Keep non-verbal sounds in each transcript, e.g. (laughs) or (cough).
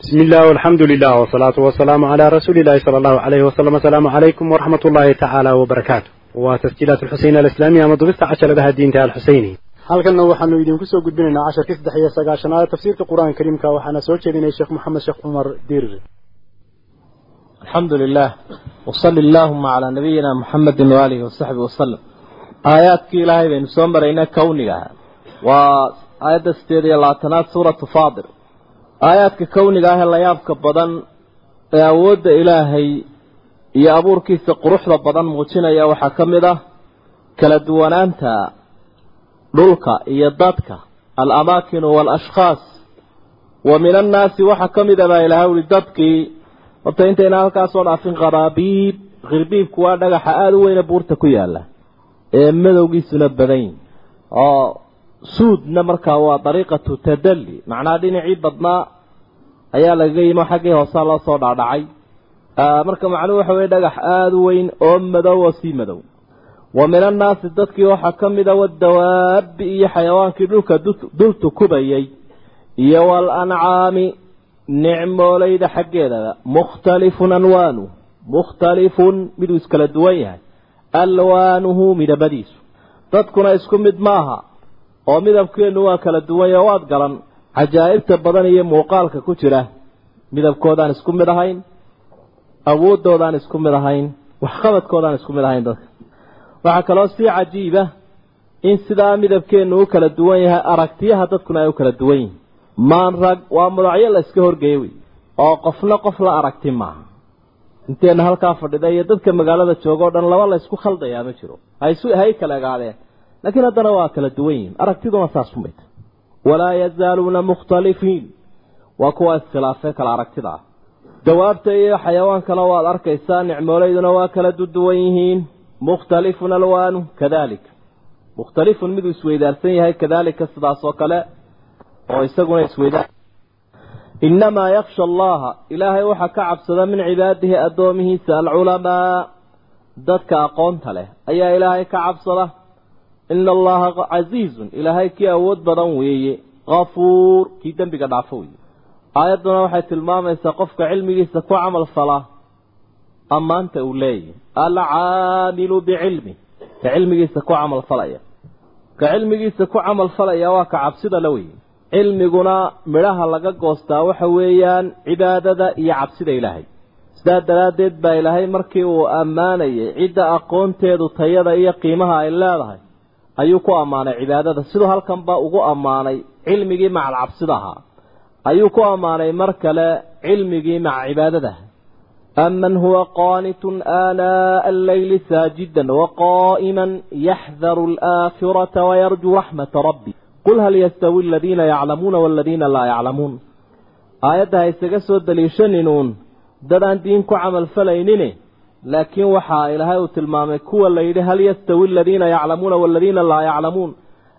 بسم الله والحمد لله والصلاة والسلام على رسول الله صلى الله عليه وسلم السلام عليكم ورحمة الله تعالى وبركاته وتسجيلات الحسين الإسلامية مضبطة عشر لها الدين تعالى الحسيني halkanna waxaanu idinku soo gudbinaynaa casharkii saddex iyo sagaashanaad tafsiirka qur-aanka kariimka waxaana soo jeedinay sheekh maxamed sheekh cumar dirir الحمد لله وصل اللهم على نبينا محمد وآله وصحبه وسلم آيات كي إلهي بين سومرين كونها وآيات استيري الله تنات aayaadka kowniga ahee layaabka badan ee awoodda ilaahay iyo abuurkiisa quruxda badan muujinaya waxaa ka mid ah kala duwanaanta dhulka iyo dadka alamaakinu waalashkhaas wa min annaasi waxaa ka mid a baa ilaaha wuli dadkii horta intayna halkaa soo dhaafin qaraabiib khirbiibku waa dhagaxa aada u weyne buurta ku yaalla ee madowgiisuna badanyi oo suudna markaa waa dariiqatu tadalli. Macnaha dhinacii badnaa ayaa lagaga yimo xaggii hoosaa loo soo dhaadhacay. Marka macnuhu waxa weye dhagax aada u weyn oo madow oo sii madow. Wa min annaasi dadkii waxaa ka mida wadawaabi iyo xayawaankii dhulka dul tukubayay iyo waalancaami nicmoolayda xaggeedaba mukhtalifun anwaanu mukhtalifun miduu iskala duwan yahay. Alwaanuhu midabadiisu. Dadkuna isku mid maaha oo midabkeennu waa kala duwan yahe waad galan. Cajaa'ibta badan iyo muuqaalka ku jira midabkoodaan isku mid ahayn awooddoodaan isku mid ahayn waxqabadkoodaan isku mid ahayn dadka. Waxaa kaloo sii cajiiba in sidaa midabkeennu u kala duwan yahay aragtiyaha dadkuna ay u kala duwan yihiin maan rag waa mudacyo la iska horgeeya wey oo qofna qof la aragti maaha. Inteenna halkaa fadhida iyo dadka magaalada jooga o dhan laba la ysku khaldayaa ma jiro. Haysu hay kala egaadeen laakiin haddana waa kala duwan yihiin aragtiduna saas ku mid. Walaa yazaaluuna mukhtalifiin waa kuwa iskhilaafee kala aragtida ah. Dawaabta iyo xayawaankana waad arkaysaa nicmoolayduna waa kala duduwan yihiin. Mukhtalifun alwaanu kadalik. Mukhtalifun miduu isweydaarsan yahay kadalika sidaas oo kale oo isaguna isweydaar innamaa yaksha allaha ilaahay waxaa ka cabsada min cibaadihi addoomihiisa alculamaa. Dadka aqoonta leh ayaa ilaahay ka cabsada ina allaha casiizun ilaahay kii awood badan weeye kafuur kii dembiga dhaafo weeye aayadduna waxay tilmaamaysaa qofka cilmigiisa ku camal falaa ammaanta uu leeyahy alcaamilu bicilmi ka cilmigiisa ku camal falaya ka cilmigiisa ku camal falaya waa ka cabsida la weye cilmiguna midhaha laga goostaa waxa weeyaan cibaadada iyo cabsida ilaahay sidaa daraaddeed baa ilaahay markii uu ammaanayay cidda aqoonteedu tayada iyo qiimaha ay leedahay ayuu ku ammaanay cibaadada. Siduu halkanba ugu ammaanay cilmigii macalcabsidaha ayuu ku ammaanay mar kale cilmigii maca cibaadadaha aman huwa qaanitun aanaa alleyli saajidan waqaa'iman yaxdaru alaakhirata wayarju raxmata rabbi. Qul hal yastawi aladiina yaclamuuna waaladiina laa yaclamuun. Aayadda ha isaga soo daliishanin uun dad aan diin ku camal falaynine laakiin waxaa ilaahay uu tilmaamay kuwa layidhi hal yastawi aladiina yaclamuuna waladiina laa yaclamuun?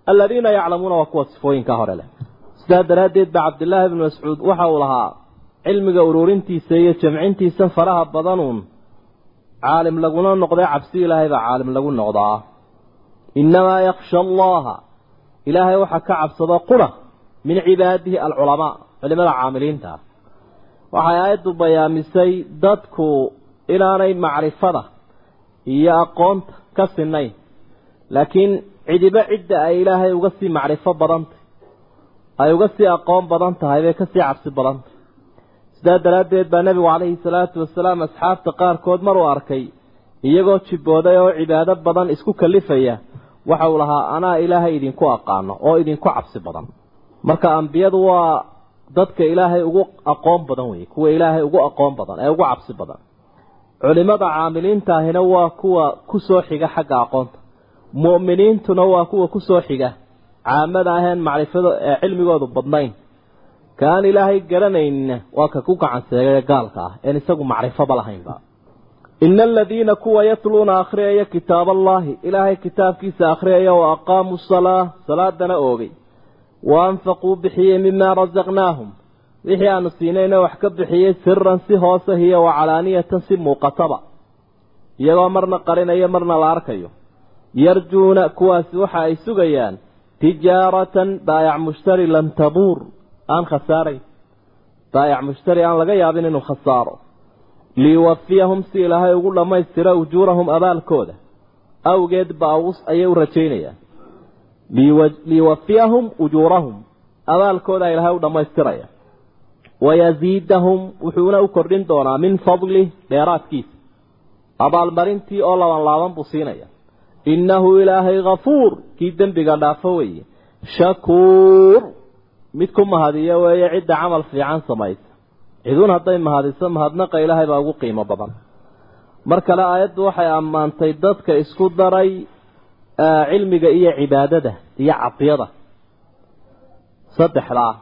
Aladiina yaclamuuna waa kuwa sifooyinka hore leh. Sidaa daraaddeed ba cabdilaahi bnu mascuud waxa uu lahaa cilmiga uruurintiisa iyo jamcintiisa faraha badanuun caalim laguna noqday cabsi ilaahay baa caalim lagu noqdaa. Inamaa yaksha allaha ilaahay waxaa ka cabsado quna min cibaadihi alculamaa culimada caamiliinta. Waxay aayaddu bayaamisay dadku inaanay macrifada iyo aqoonta ka sinayn laakiin cidiba cidda ay ilaahay uga sii macrifo badantah ay uga sii aqoon badan tahay bay ka sii cabsi badantah sidaa daraaddeed baa nebigu calayhi salaatu wasalaam asxaabta qaarkood maruu arkay iyagoo jibbooday oo cibaado badan isku kalifaya waxa uu lahaa anaa ilaahay idinku aqaano oo idinku cabsi badan. Marka ambiyadu waa dadka ilaahay ugu aqoon badan weye kuwa ilaahay ugu aqoon badan ee ugu cabsi badan culimada caamiliintaahina waa kuwa ku soo xiga xagga aqoonta. Mu'miniintuna waa kuwa ku soo xiga caamada aheen macrifado ee cilmigoodu badnayn. Kaan ilaahay garanayna waa ka ku gacan seegay gaalka ah een isagu macrifoba lahaynba. Ina aladiina kuwa yatluuna akhriyaya kitaab allaahi ilaahay kitaabkiisa akhriyaya wa aqaamuu salaa salaadana oogay. Wa anfaquu bixiyey mimaa rasaqnaahum wixii aanu siinayna wax ka bixiyey siran si hoose hiyo wa calaaniyatan si muuqataba. Iyagoo marna qarinayo marna la arkayo. Yarjuuna kuwaasi waxa ay sugayaan tijaaratan baayac mushtari lan tabuur. Aan khasaarayn. Baayac mushtari aan laga yaabin inuu khasaaro. Liyuwafiyahum si ilaahay ugu dhammaystira ujuurahum abaalkooda. Awgeed baa ayay u rajaynayaan. Liyuwafiyahum ujuurahum abaalkooda ilaahay u dhammaystiraya wayasiidahum wuxuuna u kordhin doonaa min fadlih dheeraadkiisa abaalmarintii oo laban laaban buu siinaya innahu ilaahay hafuur kii dembiga dhaafo weeye shakuur mid ku mahadiyo weeye cidda camal fiican samaysa ciduun hadday mahadiso mahadnaqa ilaahay baa ugu qiimo badan mar kale aayaddu waxay ammaantay dadka isku daray cilmiga iyo cibaadada iyo cadiyada saddexdaa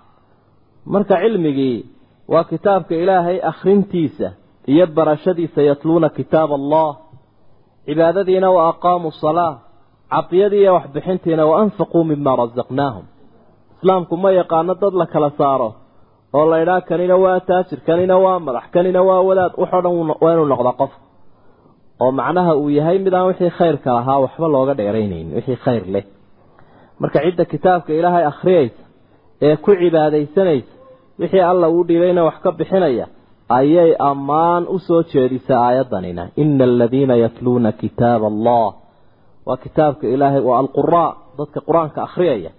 marka cilmigii waa kitaabka ilaahay akhrintiisa iyo barashadiisa yatluuna kitaab allah. Cibaadadiina wa aqaamuu salaa cadiyadii iyo waxbixintiina wa anfaquu mima rasaqnaahum islaamku ma yaqaano dad la kala saaro oo la idhaa kanina waa taajir kanina waa madax kanina waa wadaad. Waxoo dhan waa inuu noqda qof. Oo macnaha uu yahay mid aan wixii khayrka lahaa waxba looga dheeraynayn wixii khayr leh. Marka cidda kitaabka ilaahay akhriyaysa ee ku cibaadaysanaysa wixii alla uu dhiibayna wax ka bixinaya ayay ammaan u soo jeedisaa aayaddanina ina. Aladiina yatluuna kitaaba allah. Waa kitaabka ilaahay waa alquraa dadka qur'aanka akhriyaya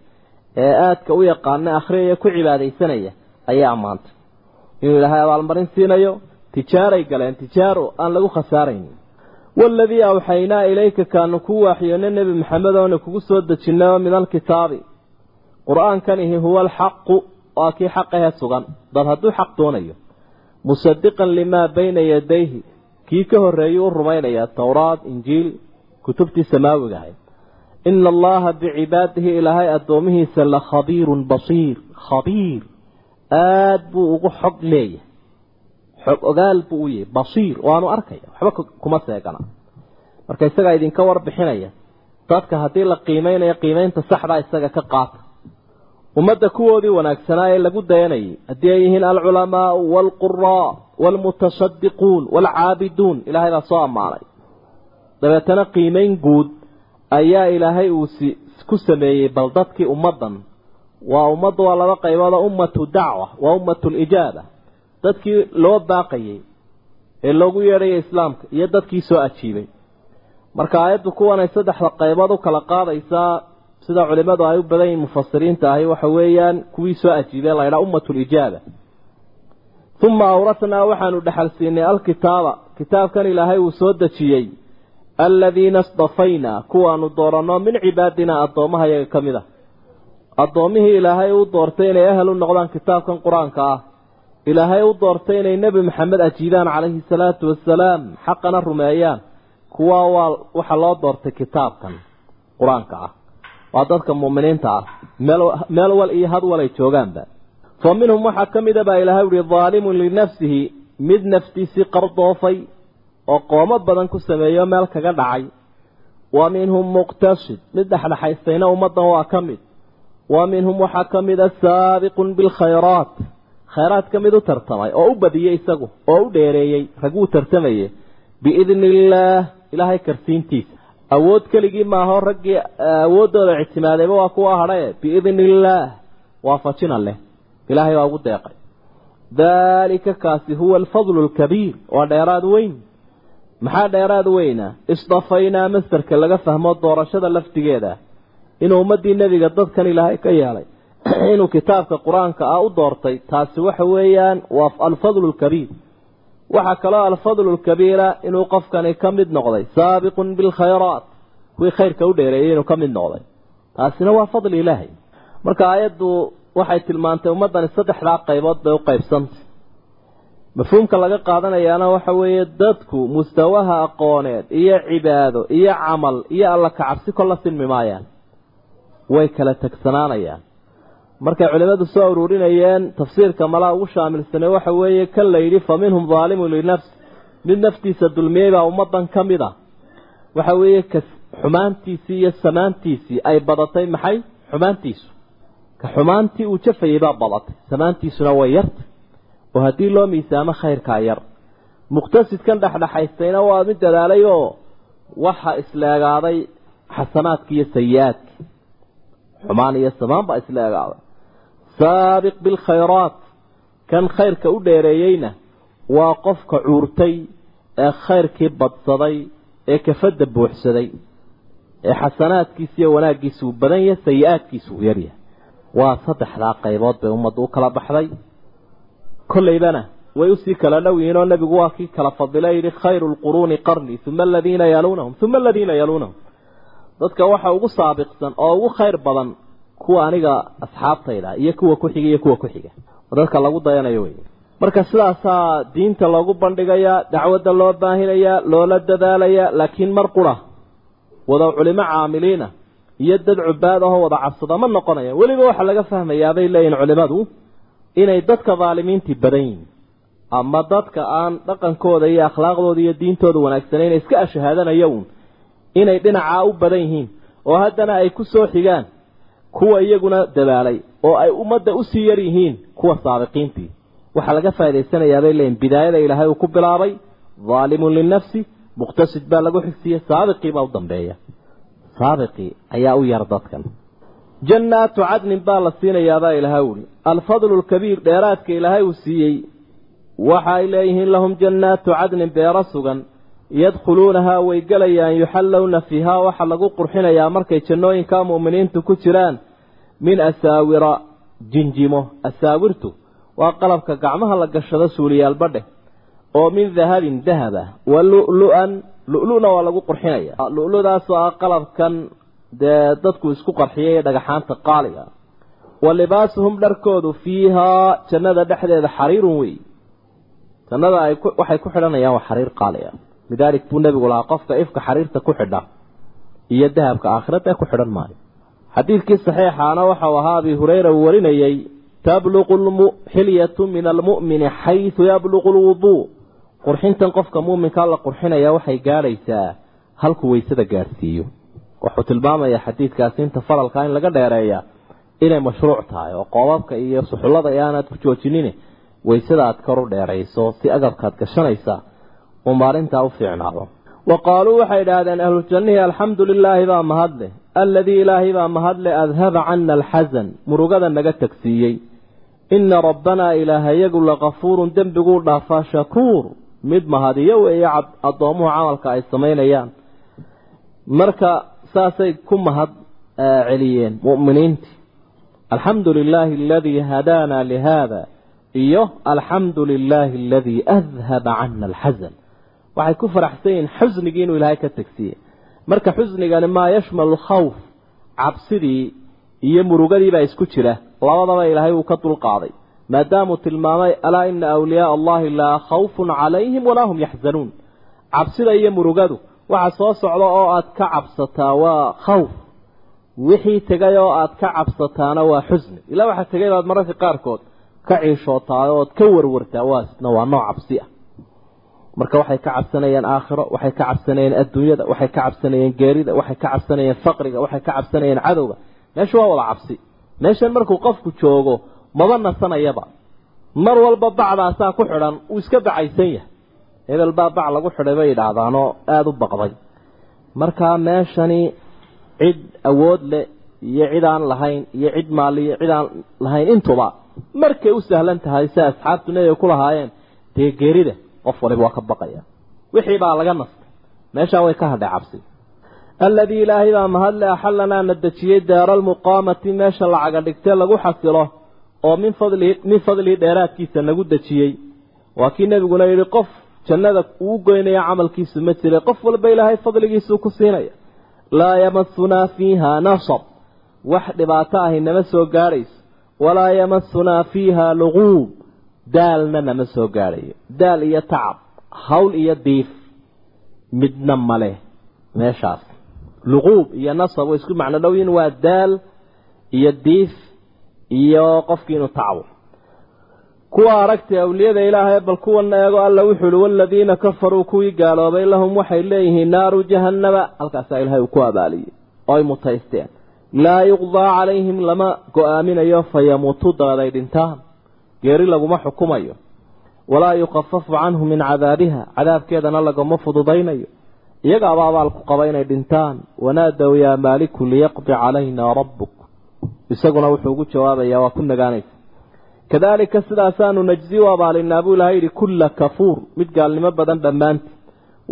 ee aadka u yaqaana akhriyaya ku cibaadaysanaya ayay ammaantay inuu ilaahay abaalmarin siinayo tijaaray galeen tijaaro aan lagu khasaarayn. Waaladii awxaynaa ilayka kaanu ku waaxiyoona nebi maxamed oona kugu soo dejinay min alkitaabi qur'aankanihi huwa alxaqu waa kii xaqahee sugan. Dad hadduu xaq doonayo musadiqan limaa bayna yadayhi kii ka horreeyuu u rumaynayaa towraad injiil kutubtii samaawiga ahayd. Ina allaha bicibaadihi ilaahay addoomihiisa la khabiirun basiir khabiir. Aada buu ugu xog leeyahay. Xog ogaal buu u yahay. Basiir waanu arkaya. Waxba kuma seegana. Marka isagaa idinka warbixinaya dadka haddii la qiimeynayo qiimeynta saxdaa isaga ka qaata ummadda kuwoodii wanaagsanaa ee lagu dayanayay haddii ay yihiin alculamaau waalquraa waalmutasadiquun waalcaabiduun ilaahay baa soo ammaanay. Dabeetana qiimeyn guud ayaa ilaahay uu ku sameeyey bal dadkii ummaddan waa ummaddu waa laba qaybood oo ummatu dacwa waa ummatu lijaaba dadkii loo baaqayey ee loogu yeedhayay islaamka iyo dadkii soo ajiibay. Marka aayaddu kuwanay saddexda qaybood u kala qaadaysaa sida culimadu ay u badan yihiin mufasiriinta ahi waxa weeyaan kuwii soo ajiibay la ummatu lijaaba uma awratnaa waxaanu dhexal siinay alkitaaba. Kitaabkan ilaahay uu soo dejiyey. Aladiina sdafaynaa kuwaanu dooranno min cibaadinaa addoommaha yaga ka mid a addoommihii ilaahay u doortay inay ahel u noqdaan kitaabkan qur'aanka ah. Ilaahay u doortay inay nebi maxamed ajiibaan calayhi salaatu wasalaam xaqana rumeeyaan. Kuwaa waa waxaa loo doortay kitaabkan qur'aanka ah waa dadka muuminiinta ah. Meel wal iyo had wal ay joogaanba. Fa minhum waxaa ka mida baa ilaahay uhi daalimun linafsihi. Mid naftiisii qardoofay oo qoomo badan ku sameeyo meel kaga dhacay. Wa minhum muqtasid. Mid dhexdhexaystayna ummaddan waa ka mid. Wa minhum waxaa ka mida saabiqun bilkhayraat. Khayraadka mid u tartamay oo u badiyey isagu oo u dheereeyey raguu tartamayey biidni illaah ilaahay karsiintiisa awood keligii maaho raggii awooddooda ictimaadayba waa kuwa hadhae biidni illaah waafajina leh. Ilaahay baa ugu deeqay. Daalika kaasi huwa alfadlu alkabiir waa dheeraad weyn. Maxaa dheeraad weyna? Isdafaynaa mastarka laga fahmo doorashada laftigeeda inuu ummadii nebiga dadkan ilaahay ka yeelay (clears throat) inuu kitaabka qur'aanka ah u doortay taasi waxa weeyaan waa alfadlu lkabiir waxaa kaloo alfadlu lkabiira inuu qofkani ka mid noqday. Saabiqun bilkhayraat kuwii khayrka u dheereeyay inuu ka mid noqday. Taasina waa fadli ilaahay. Marka aayaddu waxay tilmaantay ummaddani saddexdaa qaybood bay u qaybsantay. Mafhuumka laga qaadanayaana waxa weeye dadku mustawaha aqooneed iyo cibaado iyo camal iyo alla kacabsi kolla sinmi maayaan. Way kala tagsanaanayaan markay culimmadu soo ururinayeen tafsiirka malaa ugu shaamilsanay waxa weeye kan la yidhi fa minhum daalimun linafsi mid naftiisa dulmiyey baa ummaddan ka mid a. Waxa weeye ka xumaantiisii iyo samaantiisii ay badatay maxay? Xumaantiisu. Ka xumaantii uu jafayey baa badatay. Samaantiisuna way yartay oo haddii loo miisaamo khayrkaa yar. Muqtasidkan dhexdhexaystayna waa mid dadaalay oo waxa isleegaaday xasanaadki iyo sayi-aadki xumaan iyo samaan baa isleegaaday saabiq bilkhayraat kan khayrka u dheereeyeyna waa qofka cuurtay ee khayrkii badsaday ee kafadda buuxsaday ee xasanaadkiisa iyo wanaaggiisa uu badan yahay sayi-aadkiisa uu yaryahay. Waa saddexdaa qaybood bay ummaddu u kala baxday. Kollaydana way u sii kala dhow yihiin oo nebigu waa kii kala fadila yidhi khayru lquruuni qarnii uma aladiina yaluunahum uma aladiina yaluunahum dadka waxa ugu saabiqsan oo ugu khayr badan kuwa aniga asxaabtayda iyo kuwa ku xiga iyo kuwa ku xiga dadka lagu dayanayo wey. Marka sidaasaa diinta loogu bandhigayaa dacwadda loo baahinayaa loola dadaalayaa laakiin mar qura wada culimo caamiliina iyo dad cubaad ahoo wada cabsada ma noqonaya. Weliba waxaa laga fahmayaabay leeyihiin culimadu inay dadka daalimiintii badan yihiin ama dadka aan dhaqankooda iyo akhlaaqdooda iyo diintooda wanaagsanayn iska ashahaadanaya uun inay dhinacaa u badan yihiin oo haddana ay ku soo xigaan kuwa iyaguna dadaalay oo ay ummadda u sii yar yihiin kuwa saabiqiintii waxaa laga faa'idaysanayaabay leeyihiin bidaayada ilaahay uu ku bilaabay daalimun linafsi muqtasid baa lagu xigsiiyey saabiqii baa u dambeeya. Saabiqii ayaa u yar dadkan. Jannaatu cadnin baa la siinayaabaa ilaahay uhi alfadlu lkabiir dheeraadka ilaahay uu siiyey. Waxa ay leeyihiin lahum jannaatu cadnin beero sugan yadkhuluunahaa way gelayaan yuxallowna fiihaa waxaa lagu qurxinayaa markay jannooyinka mu'miniintu ku jiraan. Min asaawira jinjimo. Asaawirtu waa qalabka gacmaha la gashado suuliyaalbadheh oo min dahabin dahaba. Wa lulu-an lu-luna waa lagu qurxinaya. Lu-ludaasoo ah qalabkan dee dadku isku qarxiyay ee dhagaxaanta qaaliga. Wa libaasuhum dharkoodu fiihaa jannada dhexdeeda xariirun wey jannada ay waxay ku xidhanayaan waa xariir qaali ah lidaalik buu nebigu lahaa qofka ifka xariirta ku xidha iyo dahabka aakhirada ku xidhan maayo. Xadiidkii saxiixaana waxau ahaa abi hureyra uu warinayey tabluqu lxilyatu min almu'mini xaysu yabluqu lwuduu qurxintan qofka muuminkaa la qurxinaya waxay gaadhaysaa halkuu weysada gaadhsiiyo wuxuu tilmaamayaa xadiidkaasi inta faralka in laga dheereeya inay mashruuc tahay oo qoobabka iyo suxullada ee aanaad ku joojinin weysada aad kor u dheerayso si agabkaad gashanaysa uu maalintaa u fiicnaado. Wa qaaluu waxay idhaahdeen ahlujannihii alxamdu lilaahi baa mahadle alladii ilaahay baa mahadle adhaba cana alxasan. Murugada naga tagsiiyey. Ina rabbanaa ilaahayagu lakafuurun dembiguu dhaafaa shakuur. Mid mahadiyo weeye addoomuhu camalka ay samaynayaan. Marka saasay ku mahad celiyeen mu'miniintii. Alxamdu lilaahi aladii hadaana lihaada iyo alxamdu lilaahi aladii adhaba cana alxasan waxay ku faraxsan yihiin xusnigii inuu ilaahay ka tegsiye marka xusnigani maa yashmalu khawf cabsidii iyo murugadiibaa isku jira. Labadaba ilaahay uu ka dulqaaday. Maadaamuu tilmaamay alaa ina awliyaaa allahi laa khawfun calayhim walaa hum yaxzanuun cabsida iyo murugadu waxa soo socda oo aad ka cabsataa waa khawf. Wixii tegay oo aad ka cabsataana waa xusni. Ilaa waxaa tegay baad mararka qaarkood ka ciishootaa ood ka warwartaa waasna waa nooc cabsi ah marka waxay ka cabsanayeen aakhiro waxay ka cabsanayeen adduunyada waxay ka cabsanayeen geerida waxay ka cabsanayeen faqriga waxay ka cabsanayeen cadowga. Meesha waa wada cabsi. Meeshan markuu qofku joogo maba nasanayaba mar walba bacdaasaa ku xidhan uu iska bacaysan yahay. Hebel baa bac lagu xidhay bay yidhaahdaanoo aada u baqday. Markaa meeshani cid awood leh iyo cid aan lahayn iyo cid maaliyo cid aan lahayn intuba markay u sahlan tahay si asxaabtu nebiga ku lahaayeen dee geerida qof waliba waa ka baqaya. Wixii baa laga nastay. Meeshaa way ka hadhay cabsi. Alladii ilaahay baa mahadle axalanaa na dejiyey daara almuqaamati meesha lacaga dhigtee lagu xasilo oo min fadlihi min fadlihi dheeraadkiisa nagu dejiyey. Waa kii nebiguna yidhi qof jannada uu goynaya camalkiisu ma jiray qof walba ilaahay fadligiisuu ku siinaya. Laa yamasunaa fiiha nasab. Wax dhibaato ahi nama soo gaadhayso. Walaa yamasunaa fiiha luquub daalna nama soo gaadhayo. Daal iyo tacab hawl iyo diif midna male meeshaas. Luquub iyo nasab way isku macno dhow waa daal iyo diif iyo qofkii inuu tacbo kuwa aragtay awliyada ilaahay bal kuwana eego alla wuxuu uhi waladiina kafaruu kuwii gaaloobay lahum waxay leeyihiin naaru jahannaba halkaasaa ilahay uu ku abaaliyey. Oo ay mutaysteen. Laa yuqdaa calayhim lama go'aaminayo fayamuutu dabeed ay dhintaan geeri laguma xukumayo. Walaa yukafafu canhu min cadaabiha cadaabkeedana lagama fududaynayo. Iyagaaba abaalku qaba inay dhintaan wanaadow yaa maaliku liyaqdi calayna rabbuk. Isaguna wuxuu ugu jawaabayaa waa ku nagaanaysa. Kadaalika sidaasaanu najzi u abaalinaa buu ilahay yidhi kulla kafuur mid gaalnimo badan dhammaanti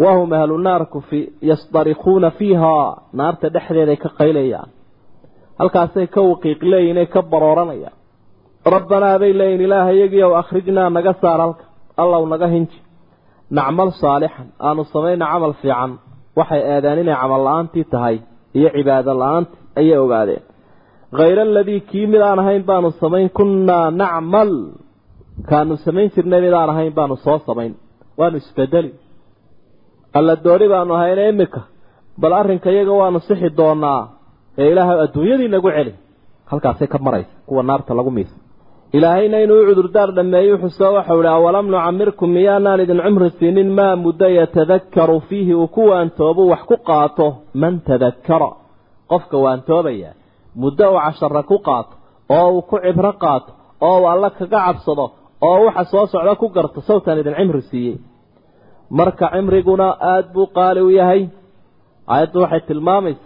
wahum ahlu naarku fi yasdarikuuna fiihaa naarta dhexdeeday ka qaylayaan halkaasay ka waqiiq leeyihiin ay ka barooranayaan rabbanaa bay leeyihiin ilaahayagiow akhrijnaa naga saar halka. Allaw naga hinji. Nacmal saalixan aanu samayna camal fiican. Waxay eedeen inay camal la'aantii tahay iyo cibaado la'aantii ayay ogaadeen. Hayra aladii kii mid aan ahayn baanu samayn kunnaa nacmal. Kaanu samayn jirnay mid aan ahayn baanu soo samayn. Waanu isbedeli alla doori baanu ahayna imika bal arrinka iyaga waanu sixi doonaa ee ilaahay adduunyadii nagu celi halkaasay ka maraysa kuwa naarta lagu miisa ilaahayna inuu cudurdaar dhammeeyey xuso waxau ihi awalam nucamirkum miyaanaan idin cumri siinin maa muddo yatadakaru fiihi uu ku waantoobu wax ku qaato man tadakkara. Qofka waantoobaya muddo uu cashara ku qaato oo uu ku cibro qaato oo uu alla kaga cabsado oo waxa soo socda ku garto sawtan idin cimri siiyey. Marka cimriguna aada buu qaali u yahay. Aayaddu waxay tilmaamaysa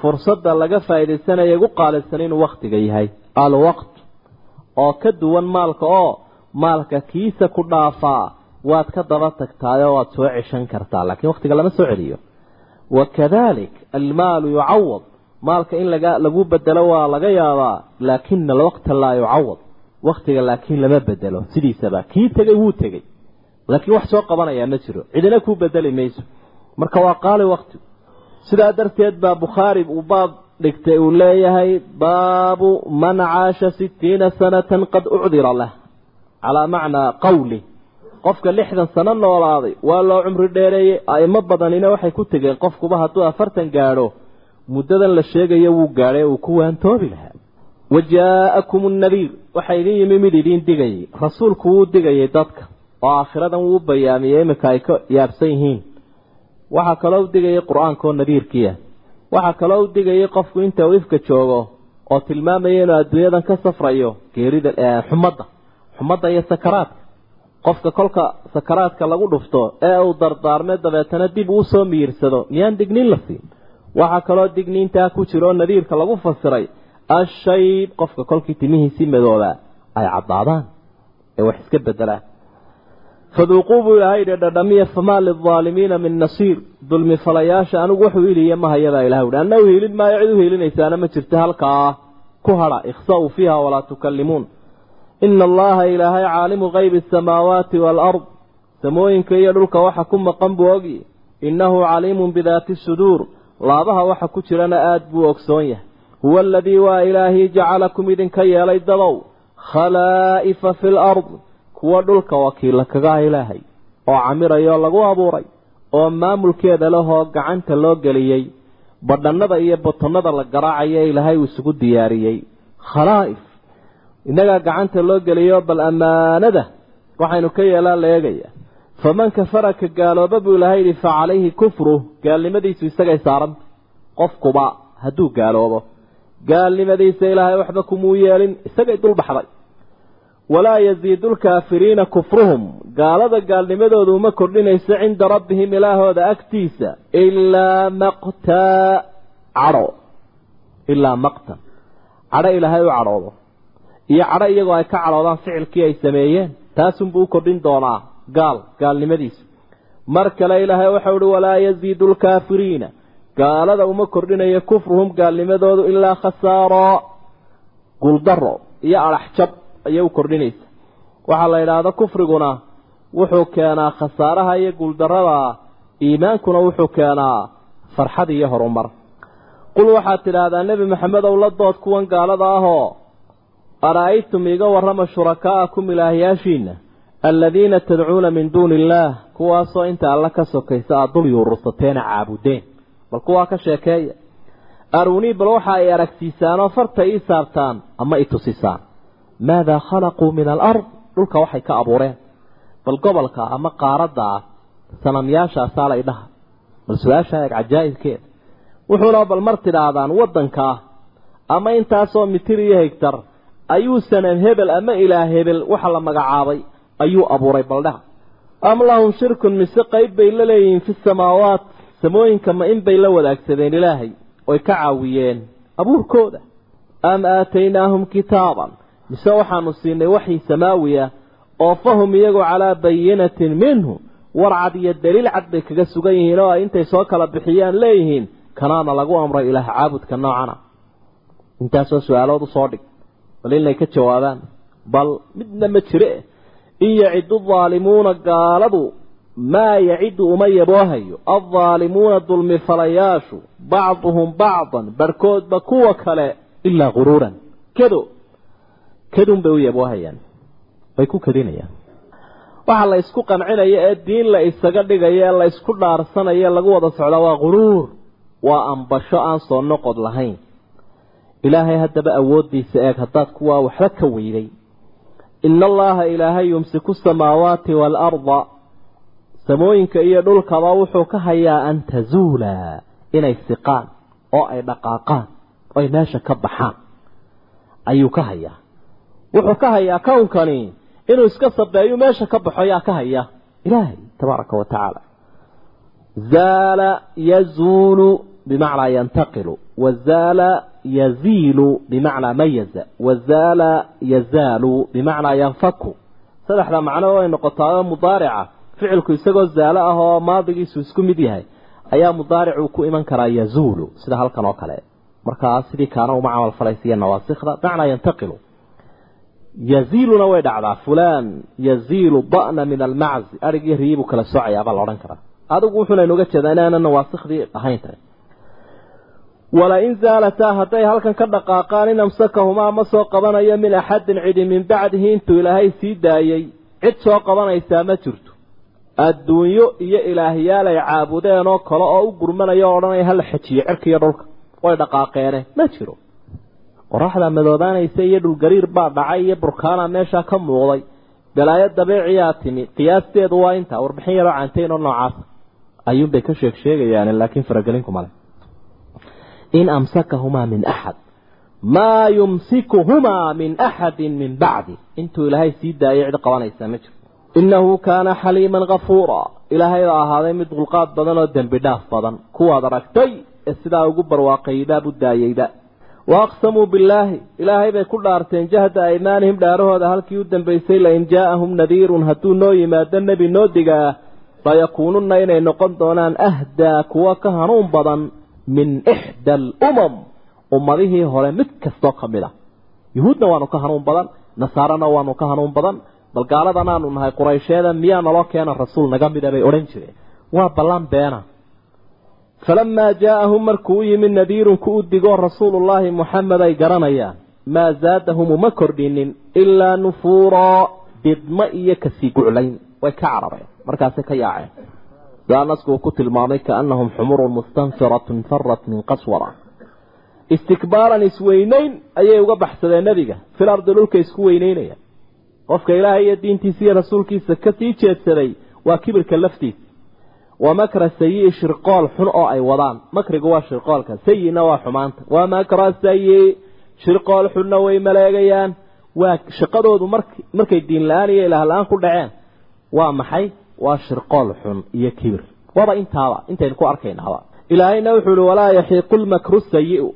fursadda laga faa'iidaysanaya ugu qaalisan inuu wakhtiga yahay. Alwaqt oo ka duwan maalka oo maalka kiisa ku dhaafaa waad ka daba tagtaayoo waad soo ceshan kartaa. Laakiin wakhtiga lama soo celiyo. Wakadalik almaalu yucawad maalka in lagu bedelo waa laga yaabaa laakina alwaqta laa yucawad wakhtiga laakiin lama bedelo sidiisaba kii tegay wuu tegey. Laakiin wax soo qabanayaa ma jiro. Cidina kuu bedeli mayso. Marka waa qaali waktigu sidaa darteed baa bukhaari uu baab dhigtay uu leeyahay baabu man caasha sitiina sanatan qad ucdira lah. Calaa macnaa qawli. Qofka lixdan sano noolaaday waa loo cumri dheereeyey a'imo badanina waxay ku tegeen qofkuba hadduu afartan gaadho muddadan la sheegayo wuu gaadhay uu ku waantoobi lahaa. Wa jaa-akum nnadiir waxaa idin yimi mid idiin digayay rasuulku wuu digayay dadka oo aakhiradan wuu bayaamiyey iminka ay ka yaabsan yihiin. Waxaa kaloo digayay qur'aankaoo nadiirkiia waxaa kaloo u digayay qofku inta uu ifka joogo oo tilmaamaya inuu adduunyadan ka safrayo geerida xumadda xumadda iyo sakaraadka. Qofka kolka sakaraadka lagu dhufto ee uu dardaarme dabeetana dib uu soo miyirsado miyaan digniin la siin? Waxaa kaloo digniintaa ku jira oo nadiirka lagu fasiray ashayb qofka kolkii timihiisii madoobaa ay caddaadaan ee wax iska bedelaan faduuquu buu ilaahay yidhi dhadhamiya famaa lilaalimiina min nasiir dulmi falayaasha anigu wuxuu iliya mahayabaa ilahay uhi anna u hiilin maayo cid u hiilinaysaana ma jirto halkaa ku hadha ikhsa-u fiiha walaa tukallimuun ina allaha ilaahay caalimu haybi asamaawaati waalard samooyinka iyo dhulka waxa ku maqan buu ogyi innahu caliimun bidaati suduur laabaha waxa ku jirana aada buu ogsoon yahay huwa aladii waa ilaahii jacalakum idinka yeelay dadow khalaa'ifa fi lard kuwa dhulka wakiilla kagaa ilaahay oo camirayoo lagu abuuray oo maamulkeeda lehoo gacanta loo geliyey badhannada iyo botonnada la garaacayo ilaahay uu isugu diyaariyey. Khalaa'if! Innagaa gacanta loo geliyo bal ammaanada waxaynu ka yeelaan la eegaya. Faman kafara ka gaalooba buu ilaahay yidhi fa calayhi kufruh gaalnimadiisu isagay saaranta qofkuba hadduu gaaloobo. Gaalnimadiisa ilaahay waxba kumuu yeelin isagay dulbaxday walaa yasiidu lkaafiriina kufruhum. Gaalada gaalnimadooda uma kordhinayso cinda rabbihim ilaahooda agtiisa ilaa maqtaa cadho. Ilaa maqtan cadho ilaahay u cadhoodo. Iyo cadho iyagoo ay ka cadhoodaan ficilkii ay sameeyeen. Taasunbuu u kordhin doonaa gaal gaalnimadiisa. Mar kale ilaahay waxau uhi walaa yasiidu lkaafiriina. Gaalada uma kordhinayo kufruhum gaalnimadoodu ilaa khasaaro guuldaro iyo adhaxjab ayay u kordhinaysa. Waxaa la yidhaahda kufriguna wuxuu keenaa khasaaraha iyo guuldarada iimaankuna wuxuu keenaa farxad iyo horumar. Qul waxaad tidhaahdaa nebi maxamedow la dood kuwan gaalada ahoo? Ara-aytum iiga warrama shurakaa'akum ilaahyaashiina aladiina tadcuuna min duuni illaah kuwaasoo inta alla ka sokaysa aada dul yuurursateena caabudeen. Bal kuwaa ka sheekeeya. Aruunii bal waxa ay aragsiisaanoo farta ii saartaan ama i tusisaan maadaa khalaquu min alard dhulka waxay ka abuureen bal gobolka ama qaaradda ah sanamyaashaasaa la idhaha bal su'aasha eeg cajaa'ibkeeda wuxuuna bal mar tidhaahdaan waddankaa ama intaasoo mitir iyo hegtar ayuu sanam hebel ama ilaah hebel waxa la magacaabay ayuu abuuray baldhaha am lahum shirkun mise qayb bay la leeyihiin fi samaawaat samooyinka ma in bay la wadaagsadeen ilaahay oy ka caawiyeen abuurkooda am aataynaahum kitaaban mise waxaanu siinay waxyi samaawiya oo fahum iyagu calaa bayinatin minhu warcad iyo daliil cad bay kaga sugan yihiin oo ay intay soo kala bixiyaan leeyihiin kanaana lagu amray ilaah caabudka noocana. Intaasoo su'aalood u soo dhig bal inay ka jawaabaan bal midna ma jire. In yacidu daalimuuna gaaladu maa yacidu uma yaboohayo aldaalimuuna dulmifalayaashu bacduhum bacdan barhkoodba kuwa kale ilaa guruuran. Kado kadun bay u yaboohayaan way ku kadinayaan. Waxa la isku qancinaya ee diin la isaga dhigaya ee la isku dhaarsanayo lagu wada socdaa waa guruur waa ambasho aan soo noqod lahayn. Ilaahay haddaba awooddiisa eeg haddaad kuwaa waxba ka weyday. Ina allaha ilaahay yumsiku samaawaati waalarda samooyinka iyo dhulkaba wuxuu ka hayaa an tazuulaa inay siqaan oo ay dhaqaaqaan oo ay meesha ka baxaan. Ayuu ka hayaa wuxuu ka hayaa kownkani inuu iska sabeeyo meesha ka baxo yaa ka haya. Ilaahay tabaaraka wa zaala yazuulu bimacnaa yantaqilu wazaala yaziilu bimacnaa mayaza wazaala yazaalu bimacnaa yanfaku. Saddexda macno noqotaa mudaarica ficilku isagoo zaalo ah oo maadigiisu isku mid yahay ayaa mudaaricu ku iman karaa yazuulu sida halkan oo kale. Markaa sidii kaana uma camal falaysiiya nawaasikda bimacnaa yantaqilu yaziiluna way dhacdaa fulaan yaziilu da'na min almaczi arigii riyibu kala soocayaa baa la odhan karaa. Adigu wuxuuna inuga jeedaa inaana nawaasikhdii ahayn tahay. Walain zaalataa hadday halkan ka dhaqaaqaan in amsakahumaa ma soo qabanayo min axadin cidi min bacdihi intuu ilaahay sii daayey cid soo qabanaysaa ma jirto. Adduunyo iyo ilaahyaal ay caabudeen oo kale oo u gurmanaya o odhanaya hala xejiyo cirkiiyo dhulka way dhaqaaqeene ma jiro qoraxda madoobaanaysa iyo dhulgariir baa dhacay iyo burkaana meeshaa ka muuqday. Balaayo dabeeciyaa timi qiyaasteedu waa intaa warbixin yaroo caantayn oo noocaas. Ayuunbay ka sheeg sheegayaan laakiin faragelinku male in amsakahumaa min axad maa yumsikuhumaa min axadin min bacdi. Intuu ilaahay sii daayay cid qabanaysaa ma jirto. Innahu kaana xaliiman kafuura ilaahay baa ahaaday mid dulqaad badan oo dembi dhaaf badan. Kuwaad aragtay ee sidaa ugu barwaaqaydhaab u daayeyda waaqsamuu billaahi ilaahay bay ku dhaarteen jahda aymaanihim dhaarahooda halkii u dambaysay lain jaa'ahum nadiirun hadduu noo yimaado nebi noo digaa fayakuununna inay noqon doonaan ahdaa kuwa ka hanuun badan min ixda alumam ummadihii hore mid kastoo ka mid a yuhuudna waanu ka hanuun badan nasaarana waanu ka hanuun badan bal gaaladanaanu nahay quraysheeda miyaa naloo keena rasuul naga mida bay odhan jireen waa ballan beena falamaa jaa'ahum markuu u yimid nadiirun ku u digoo rasuulullaahi muxamed ay garanayaan maa zaadahum uma kordhinin ilaa nufuuraa didmo iyo ka sii guclayn way ka carareen markaasay ka yaaceen sidaa nasku uu ku tilmaamay kaannahum xumurun mustanfiratun farat min qaswara istikbaaran isweynayn ayay uga baxsadeen nebiga fil ardi dhulka isku weyneynaya qofka ilaahay iyo diintiisa iyo rasuulkiisa ka sii jeedsaday waa kibirka laftiisa wa makra sayi shirqool xun oo ay wadaan. Makrigu waa shirqoolka sayina waa xumaanta. Wa makra sayi shirqool xunna way maleegayaan. Waa shaqadoodu mark markay diin la'aan iyo ilaah la'aan ku dhaceen waa maxay? Waa shirqool xun iyo kibir. Waaba intaaba intaynu ku arkaynaaba. Ilaahayna wuxuu uhi walaa yaxiiqu lmakru sayi-u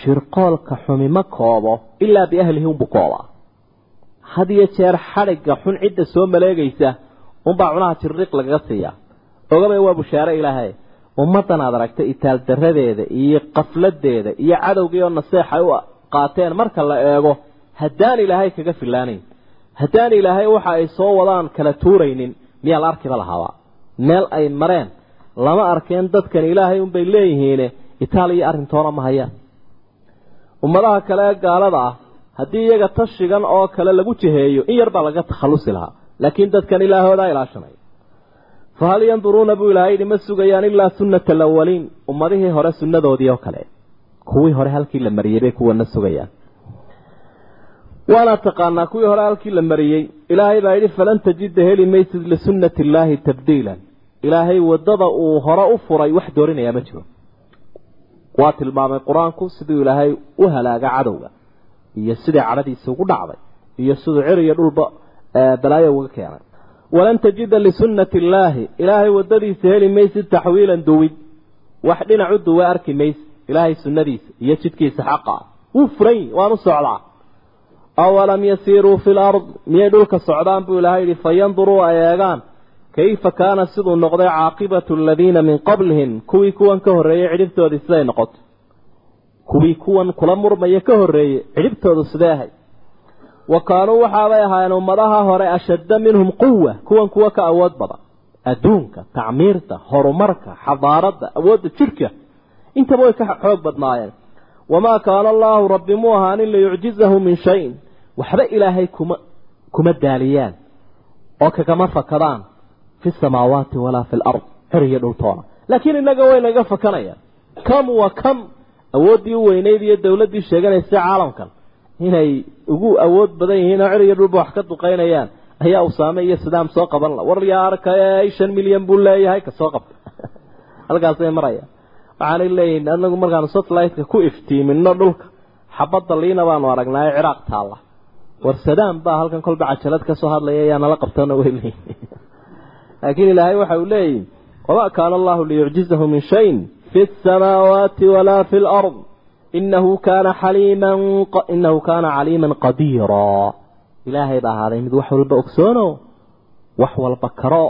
shirqoolka xumi ma koobo ilaa biahlihi unbu koobaa. Had iyo jeer xadhigga xun cidda soo maleegaysa unbaa cunaha jirriiq lagaga siiyaa ogabay waa bushaare ilaahay. Ummaddan aad aragtay itaal daradeeda iyo qafladeeda iyo cadowgii oo naseexa u qaateen marka la eego haddaan ilaahay kaga filaanayn haddaan ilaahay waxa ay soo wadaan kala tuuraynin miyaa la arkiba lahaaba? Meel ay mareen lama arkeen dadkan ilaahay unbay leeyihiine itaaliya arrintoona ma hayaan. Ummadaha kale ee gaalada ah haddii iyaga tashigan oo kale lagu jiheeyo in yar baa laga takhallusi lahaa. Laakiin dadkan ilaahoodaa ilaashanaya fahal yanduruuna buu ilaahay yidhi ma sugayaan ilaa sunnata alawaliin ummadihii hore sunnadoodii oo kale kuwii hore halkii la mariyey bay kuwana sugayaan waana taqaanaa kuwii hore halkii la mariyey ilaahay baa yidhi falan tajida heli maysid lisunnati illaahi tabdiilan ilaahay waddada uu hore u furay wax doorinayaa ma jiro waa tilmaamay qur'aanku siduu ilaahay u halaaga cadowga iyo siday cadhadiisa ugu dhacday iyo siduu cir iyo dhulba balaayo uga keenay walan tajida lisunnati illaahi. Ilaahay waddadiisa heli maysid taxwiilan duwid. Wax dhinac u duwa arki maysid ilaahay sunnadiisa iyo jidkiisa xaqa. Ah wuu furan waanu socdaa. Awalam yasiiruu fi lard miyay dhulka socdaan buu ilahay yidhi fayanduruu ay eegaan. Kayfa kaana siduu noqday caaqibatu aladiina min qablihim? Kuwii kuwan ka horreeyey cidhibtoodii siday noqotay. Kuwii kuwan kula murmaya ka horreeyey cidhibtoodu sidee ahay wa kaanuu waxaabay ahaayeen ummadaha hore ashadda minhum quwa kuwan kuwa ka awood badan. Adduunka tacmiirta horumarka xadaaradda awoodda jidhka intaba way ka xoog badnaayeen. Wamaa kaana allaahu rabbi muu ahaanin liyucjizahu min shayin. Waxba ilaahay kuma kuma daaliyaan oo kagama fakadaan fi samaawaati walaa fi lard xeriyo dhultoona laakiin innaga way naga fakanayaan. Kam wa kam awooddii u weynayd iyo dowladdii sheeganaysa caalamkan inay ugu awood badan yihiin oo ceriyo dhulba wax ka duqaynayaan ayaa usaame iyo sidaam soo qaban la. War yaa shan milyan buu leeyahay ka soo qabta. (laughs) Halkaasay marayaan. Waxaanay leeyihiin anagu markaanu satellite-ka ku iftiimino dhulka xabadda liina baanu aragnaayo ciraaq taalla. War sadaam baa halkan kolba cajalad ka soo hadlaya ayaa nala qabtana way leeyihiin (laughs) laakiin ilaahay waxa uu leeyihi wamaa kaana allahu liyucjizahu min shayin fi samaawaati walaa fi lard inahu kaana xaliiman inahu kaana caliiman qadiira ilaahay baa ahaaday mid wax walba ogsoono wax walba karo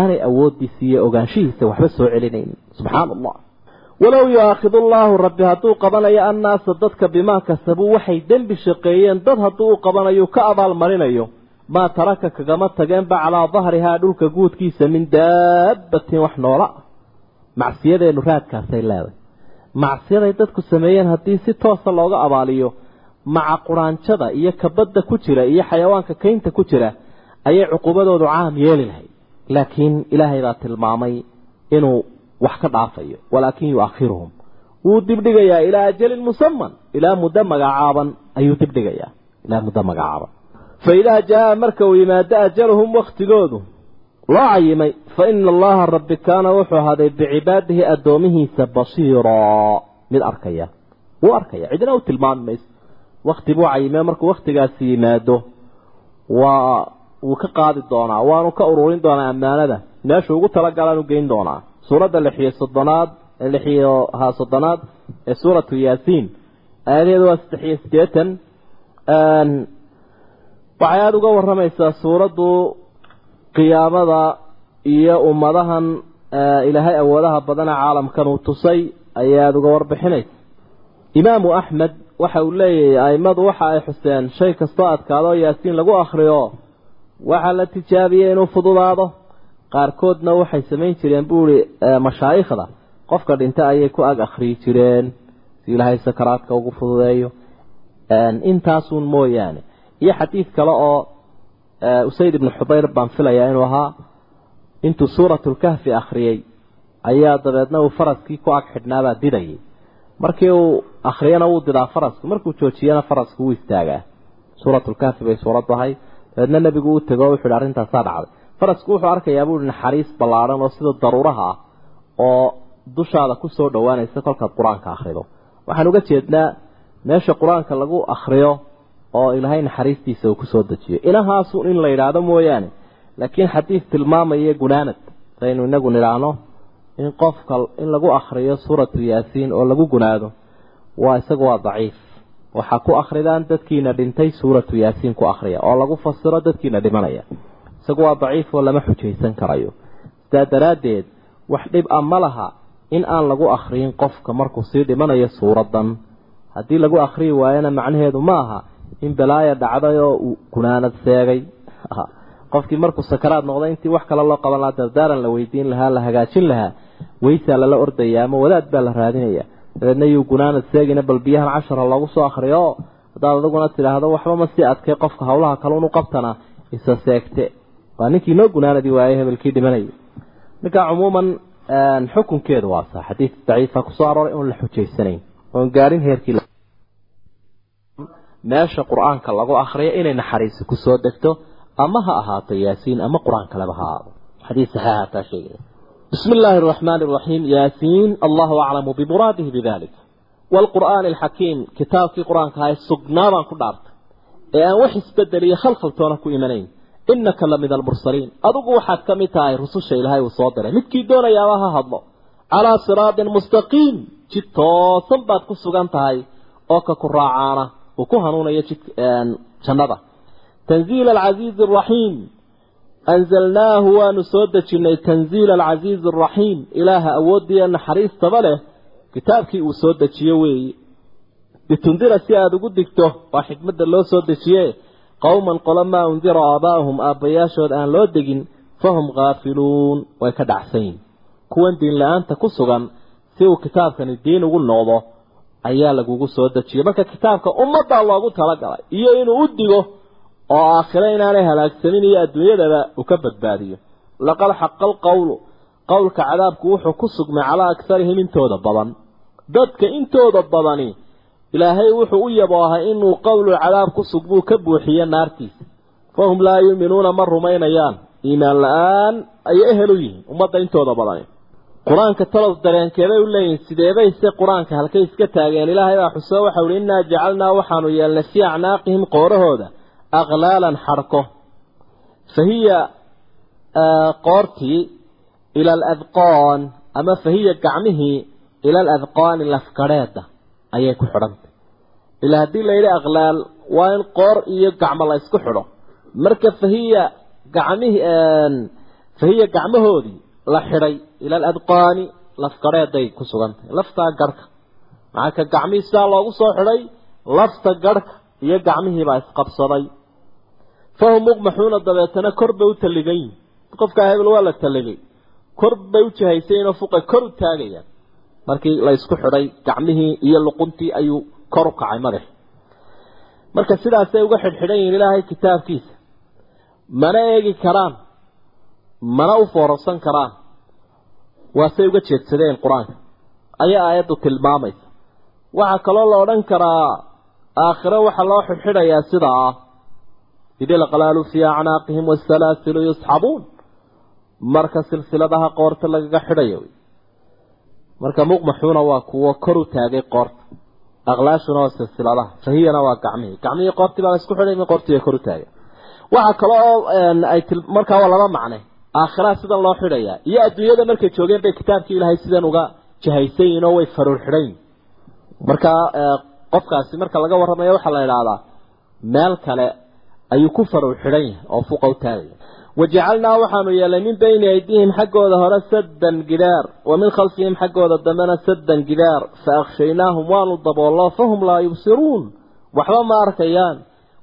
aanay awoodiisa iyo ogaanshihiisa waxba soo celinaynin subxaana allah walow yuaakhid allaahu rabbi hadduu qabanayo annaasa dadka bimaa kasabuu waxay dembi shaqeeyeen dad hadduu u qabanayo ka abaalmarinayo maa taraka kagama tageenba calaa dahrihaa dhulka guudkiisa min daabbatin wax noola ah macsiyadeennu raadkaasay leeday macsiyaday dadku sameeyeen haddii si toosa looga abaaliyo. Maca quraanjada iyo kabadda ku jira iyo xayawaanka kaynta ku jira ayay cuqubadoodu caam yeeli lahayd. Laakiin ilaahay baa tilmaamay inuu wax ka dhaafayo. Walaakin yuakhiruhum. Wuu dibdhigayaa ilaa ajalin musaman ilaa muddo magacaaban ayuu dibdhigayaa. Ilaa muddo magacaaban. Fa idaa jaa marka uu yimaado ajaluhum wakhtigoodu loo cayimay fa ina allaha rabbi kaana wuxuu ahaaday bicibaadihi addoomihiisa basiiraa mid arkaya wuu arkaya. Cidina u tilmaami mayso. Wakti buu cayimee markuu wakhtigaasi yimaado waa wuu ka qaadi doonaa. Waanu ka ururin doonaa ammaanada. Meeshuu ugu talagalaanu geyn doonaa. Suuradda lixiyo soddonaad lixiyo ha soddonaad ee suuratu yaasiin. Aayadeedu waa saddex iyo siddeetan. Waxay aada uga warramaysaa suuraddu qiyaamada iyo ummadahan ilaahay awoodaha badana caalamkan uu tusay ayay aada uga warbixinaysa imaamu axmed waxa uu leeyahay aimadu waxa ay xuseen shay kastoo adkaado yaasiin lagu akhriyo waxaa la tijaabiyey inuu fududaado. Qaarkoodna waxay samayn jireen buu ihi mashaayikhda qofka dhinta ayay ku ag akhriyi jireen si ilaahay sakaraadka ugu fududeeyo. Intaasuun mooyaane. Iyo xadiid kale oo usayd ibnu xudayr baan filayaa inuu ahaa intuu suuratulkahfi akhriyey. Ayaa dabeedna uu faraskii ku ag xidhnaabaa didayay. Markii uu akhriyana wuu didaa farasku. Markuu joojiyana farasku wuu istaagaa. Suuratulkahfi bay suuraddu ahay. Dabeedna nebigu u tego wuxu hi arrintaasaa dhacday. Farasku wuxuu arkayaa buuhi naxariis ballaadhan oo sida daruuraha ah oo dushaada ku soo dhowaanaysa kolkaad qur'aanka akhrido. Waxaan uga jeednaa meesha qur'aanka lagu akhriyo oo ilaahay naxariistiisa uu ku soo dejiyo. Inahaasun in la yidhaahdo mooyaane laakiin xadiid tilmaamaya gunaanad. Saynu inagu nidhaahno in qofka in lagu akhriyo suuratu yaasiin oo lagu gunaado waa isagu waa daciif. Waxaa ku akhridaan dadkiina dhintay suuratu yaasiin ku akhriya oo lagu fasiro dadkiina dhimanaya. Isagu waa daciif oo lama xujaysan karayo. Sidaa daraaddeed wax dhib a ma laha in aan lagu akhriyin qofka markuu sii dhimanayo suuraddan. Haddii lagu akhriyi waayana macnaheedu ma aha in balaaya dhacday oo uu gunaanad seegay. Qofkii markuu sakaraad noqday intii wax kale loo qaban lahaa dardaaran la weydiin lahaa la hagaajin lahaa weysaa lala ordaya ama wadaad baa la raadinaya. Dabeedna yuu gunaanad seegina bal biyahan cashara loogu soo akhriyo. Haddaad adiguna tidhaahdo waxba ma sii adkay qofka hawlaha kale unu qabtana isa seegte. Waa ninkii noo gunaanadi waayey hebelkii dhimanaya ninkaa cumuuman xukunkeedu waa saa xadiid daciifa ku soo arooray oon la xujaysanayn oon gaarin heerkii meesha qur'aanka lagu akhriyo inay naxariisi ku soo degto ama ha ahaato yaasiin ama qur'aan kaleba ha ahaado xadiid saxiixa taa sheegaya bismi illaahi araxmaani araxiim yaasiin allahu aclamu bimuraadihi bidalik waalqur'aani alxakiim kitaabkii qur'aanka ahay sugnaa baan ku dhaartay ee aan wax isbedeliyo khalkhaltoona ku imanayn. Innaka la min almursaliin adigu waxaad ka mid tahay rususha ilaahay uu soo diray. Midkii doonayaaba ha hadlo. Calaa siraatin mustaqiim ku sugan ka ku uu ku hanuunayo jannada. Tanziila alcasiizi araxiim anzalnaahu waanu soo dejinnay tanziila alcasiizi araxiim ilaaha awooddiiyo naxariistaba leh kitaabkii uu soo dejiyo weeye litundira si aada ugu digto waa xikmadda loo soo dejiye. Qowman qolo ayaa lagugu soo dejiyey. Marka kitaabka ummaddaa loogu talagalay iyo inuu u digo oo aakhiro inaanay halaagsanin iyo adduunyadaba uu ka badbaadiyo. Laqad xaqa alqowlu qowlka cadaabku wuxuu ku sugmay calaa agsarihim intooda badan. Dadka intooda badani ilaahay wuxuu u yaboohay inuu qowlu cadaab ku sugmuu ka buuxiyo naartiisa fahum laa yuuminuuna ma rumaynayaan. Iimaan la'aan ayay ehel u yihiin ummadda intooda badani qur'aanka talow dareenkeeday u leeyihiin sideebay se qur'aanka halkay iska taageen? Ilaahay baa xusoo waxau uhi innaa jacalnaa waxaanu yeelnay fii acnaaqihim qoorahooda aqlaalan xarko. Fa hiya qoortii ila aladqaan ama fa hiya gacmihii ila aladqaani lafgadheeda ayay ku xidhantay. Ilaa haddii la yidhi aqlaal waa in qoor iyo gacmo la isku xidho. Marka fahiya gacmihii fahiya gacmahoodii la xidhay ila aladqaani lafgadheeday ku sugantahay laftaa garhka maxaa ka sidaa loogu soo xidhay? Lafta garhka iyo gacmihiibaa isqabsaday. Fahum muqmaxuuna dabeetana kor bay u talligan yihiin qofkaa hebel waa la talligay kor bay u jihaysaynoo fuqa kor u taagayaan. Markii la isku xidhay gacmihii iyo luquntii ayuu kor u kacay madax marka sidaasay uga xidhxidhan yihiin ilaahay kitaabkiisa. Mana eegi karaan. Mana u foorarsan karaan waasay uga jeedsadeen qur'aanka. Ayaa aayaddu tilmaamaysa. Waxaa kaloo la odhan karaa aakhiro waxaa loo xidhxidhayaa sidaa id ilqlaalu fii acnaaqihim wasalaasilu yusxabuun. Marka silsiladaha qoorta lagaga xidhayo marka muqmaxuuna waa kuwo kor u taagay qoorta. Aqlaashuna waa silsiladaha. Fahiyana waa gacmihii gacmihii qoortii baa la isku xidhay qoortii kor u taagay waxa kale oo ay markaa waa laba macne aakhiraha sidan loo xidhayaa iyo adduunyada markay joogeen bay kitaabkii ilaahay sidan uga jahaysan yihiin oo way faruur xidhan yihiin markaa qofkaasi marka laga warramayo waxaa la idhaahdaa meel kale ayuu ku faruur xidhan yahay oo fuqa u taagaya wajacalnaa waxaanu yeelnay min bayni aydihim xaggooda hore saddan gidaar wa min khalfihim xaggooda dambena saddan gidaar fa akhshaynaahum waanu daboollo fahum laa yubsiruun. Waxba ma arkayaan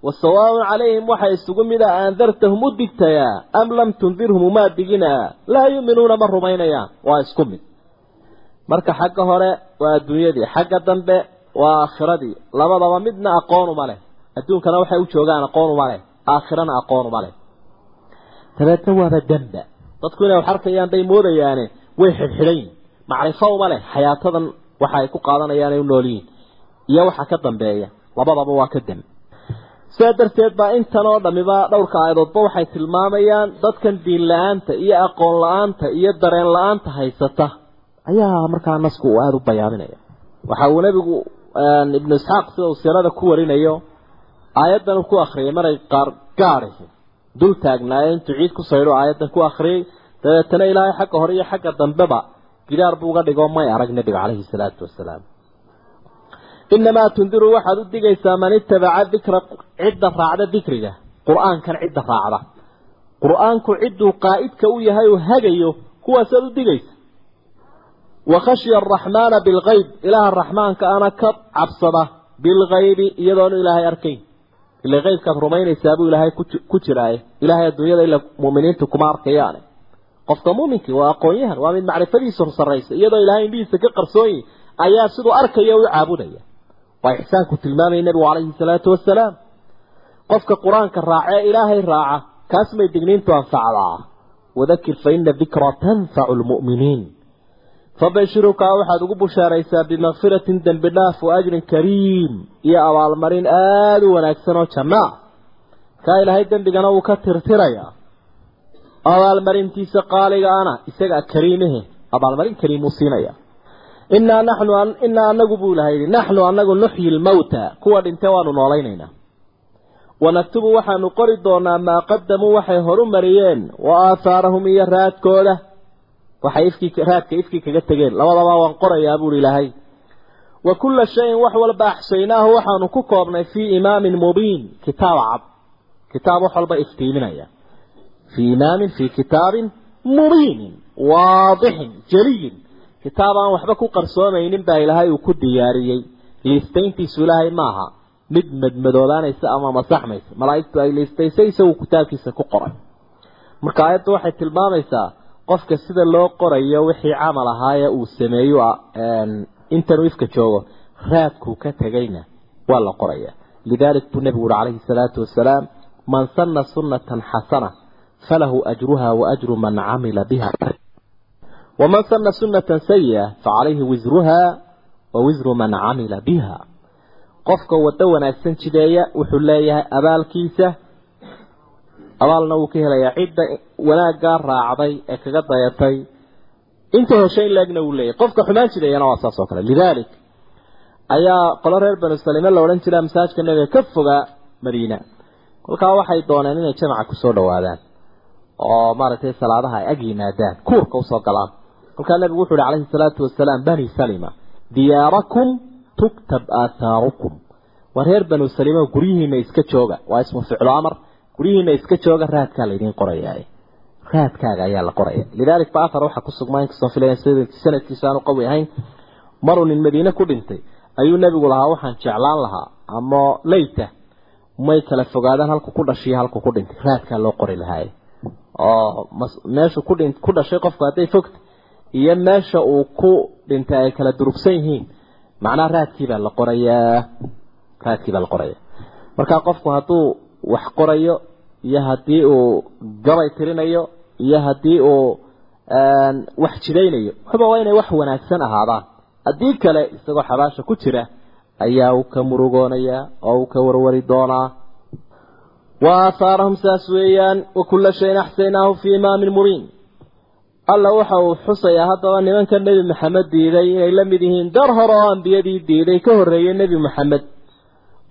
wasawaaun calayhim waxa isugu mid a aandartahum u digtayaa am lam tundirhum umaa diginaa laa yuuminuuna ma rumaynayaan. Waa isku mid. Marka xagga hore waa adduunyadii xagga dambe waa aakhiradii labadaba midna aqoonuma leh. Adduunkana waxay u joogaan aqoonuma leh. Aakhirana aqoonuma leh. Dabeedna waaba damba. Dadku inay wax arkayaan bay moodayaane way xidhxidhan yihiin macrifo uma leh. Xayaatadan waxa ay ku qaadanayaan ay u nool yihiin. Iyo waxa ka dambeeya. Labadaba waa ka dambe sidaa darteed baa intan oo dhamiba dhowrka aayadoodba waxay tilmaamayaan dadkan diin la'aanta iyo aqoon la'aanta iyo dareen la'aanta haysata. Ayaa markaa nasku uu aada u bayaaminaya waxa uu nebigu ibnu isxaaq sida uu siirada ku warinayo aayaddan ku akhriyay maray qaar gaadhi dul intuu ciid ku saydho aayaddan ku akhriyay dabeetana ilaahay xagga hore iyo xagga dambeba gidaar buu uga dhigo may arag nebiga caleyhi salaatu wasalaam inamaa tundiru waxaad u digaysaa man itabaca dikra cidda raacda dikriga qur'aankan cidda raacda qur'aanku cidduu qaa'idka u yahay uu hagayo kuwaasaad u digaysa wa khashya araxmaana bilgayb ilaaha raxmaanka ana ka cabsada bilgaybi iyadoonu ilaahay arkayn ila qaybkaad rumaynaysaa buu ilaahay ku jiraaye ilaahay adduunyada ila mu'miniintu kuma arkayaane qofka muuminkii waa aqoon-yahan waa mid macrifadiisu sarraysa iyadoo ilaahay indhihiisa ka qarsoonyi ayaa siduu arkaya u caabudaya waa ixsaanku tilmaamaya nebigu calayhi salaatu wasalaam qofka qur'aanka raacee ilaahay raaca kaas may digniintu anfacdaa. Wadakir fa ina dikra tanfacu lmu'miniin. Fabashiruka waxaad ugu bushaaraysaa bimakfiratin dembi dhaaf wa ajrin kariim. Iyo abaalmarin aada u wanaagsan oo janno ah kaa ilaahay dembigana wuu ka tirtirayaa abaalmarintiisa qaaliga ana isaga kariimahe abaalmarin kariim uu siinaya innaa naxnu innaa anagu buu ilahay yidhi naxnu anagu nuxyi lmawta kuwa dhintay waanu noolaynaynaa wanaktubu waxaanu qori doonaa maa qadamuu waxay horu mariyeen wa aahaarahum iyo raadkooda. Waxay ifkii raadka ifkii kaga tegeen. Labadaba waan qorayaa buuhi ilaahay. Wa kulla shayin wax walba axshaynaahu waxaanu ku koobnay fii imaamin mubiin kitaab cad. Kitaab wax walba iftiiminaya. Fii imaamin fii kitaabin mubiinin waadixin jaliyin kitaab aan waxba ku qarsoomaynin baa ilaahay uu ku diyaariyey. Liistayntiisu ilaahay maaha mid madmadoobaanaysa ama masaxmaysa. Malaa'igtu ay liistaysay isagu kitaabkiisa ku qoray. Marka aayaddu waxay tilmaamaysaa qofka sida loo qorayo wixii camal ahaayee uu sameeyo intanuu ifka joogo raadkuu ka tegayna waa la qoraya lidalik buu nebigu uhi calayhi salaatu wasalaam man sanna sunnatan xasana falahu ajruha wa ajru man camila biha biha qofka waddo wanaagsan jideeya wuxuu leeyahay abaalkiisa abaalna wuu ka helayaa cidda wanaaggaa raacday ee kaga dayatay inta heshay in laegna wuu leeyahay qofka xumaan jideeyana waa saas oo kale lidaalik ayaa qolo reer banu salime la odhan jira masaajka nebiga ka fogaa madiina kolkaa waxay dooneen inay jamaca ku soo dhawaadaan oo maaragtay salaadaha ay ag yimaadaan. kuurka u soo galaan kolkaa nebigu wuxu uhi calayhi salaatu wasalaam bani salima diyaarakum tuktab aahaarukum waa reer banu salima guryihiina iska jooga. Waa ismu ficlu amar. Guryihiina iska jooga raadkaa laydiin qorayaa. Raadkaaga ayaa la qoraya lidalik ba athar waxaa ku sugmaa inkastoo filaya sanadkiisa aanu qawi ahayn. Maruu nin madiine ku dhintay. Ayuu nebigu lahaa waxaan jeclaan lahaa ama leyta may kala fogaadaan halku ku dhashiyo halku ku dhintay. Raadkaa loo qori lahaaye oo meeshu ku dhin ku dhashay qofku hadday fogta iyo meesha uu ku dhintay ay kala durugsan yihiin. Macnaha raadkiibaa la qorayaa. Raadkiibaa la qoraya markaa qofku hadduu wax qorayo iyo haddii uu gabay tirinayo iyo haddii uu wax jidaynayo waxba waa inay wax wanaagsan ahaadaan. Haddii kale isagoo xabaasha ku jira ayaa uu ka murugoonayaa oo uu ka warwari doonaa. Wa aahaarahum saas weeyaan wa kulla shayin axsaynaahu fii imaamin mubiin alla waxa uu xusayaa haddaba nimanka nebi maxamed diiday inay la mid yihiin dar hore oo ambiyadii diiday ka horreeyey nebi maxamed.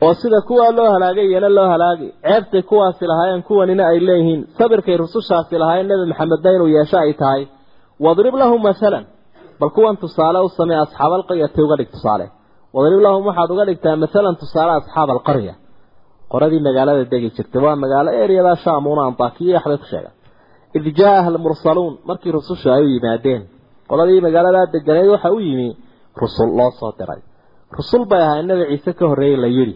Oo sida kuwaa loo halaagay iyana loo halaagay ceebtay kuwaasi lahaayeen kuwanina ay leeyihiin sabirkay rusushaasi lahaayeen nebi maxamedna inuu yeesho ay tahay. Wadrib lahum masalan bal kuwan tusaale u samee asxaab alqaryati uga dhig tusaale. Wadrib lahum waxaad uga dhigtaa masalan tusaale asxaab alqarya qoradii magaalada degi jirtay waa magaalo eryadaa shaamuuna antakiya waxbay ku sheegaan id jaaha almursaluun. Markii rususha ay u yimaadeen qoladii magaaladaa deganeed waxa u yimi rusul loo soo diray. Rusul bay ahayd nebi ciise ka horreeyey la yidhi.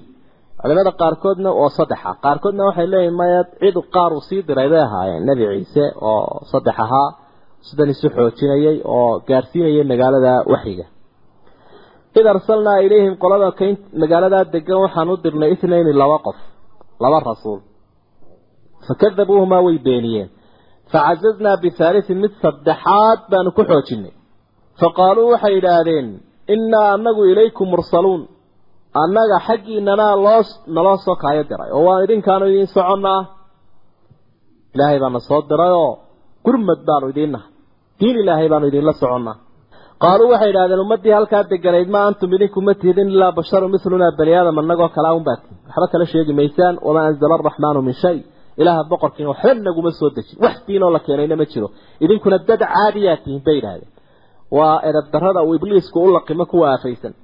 Culimada qaarkoodna oo saddexa qaarkoodna waxay leeyihiin maya cid qaar uu sii diray? Bay ahaayeen. Nebi ciise oo saddex ahaa sidan isu xoojinayay oo gaarsiinayay magaalada waxyiga id arsalnaa ilayhim qolada kayn magaaladaa degan waxaan u dirnay itnayni laba qof laba rasuul. Fakadabuuhumaa way beeniyeen facazaznaa bihaalitin mid saddexaad baanu ku xoojinay faqaaluu waxay yidhaahdeen innaa anagu ilaykum mursaluun annaga xaggiinana loo naloo soo kaayo diray oo waan idinkaanu idiin soconnaa ilaahay baana soo dirayoo gurmad baanu idiin nahay diin ilaahay baanu idinla soconnaa qaaluu waxay idhahdeen ummaddii halkaa deganayd ma antum idinku ma tihidin ilaa basharu milunaa bani aadam annagoo kalaa un baati waxba kala sheegi maysaan wamaa anzala araxmaanu min shay ilaaha boqorkiina waxba naguma soo dejin. Wax diinoo la keenayna ma jiro. Idinkuna dad caadiyaa tihin bay idhahdeen waa edab darrada uu ibliisku u laqimo kuwa aafaysan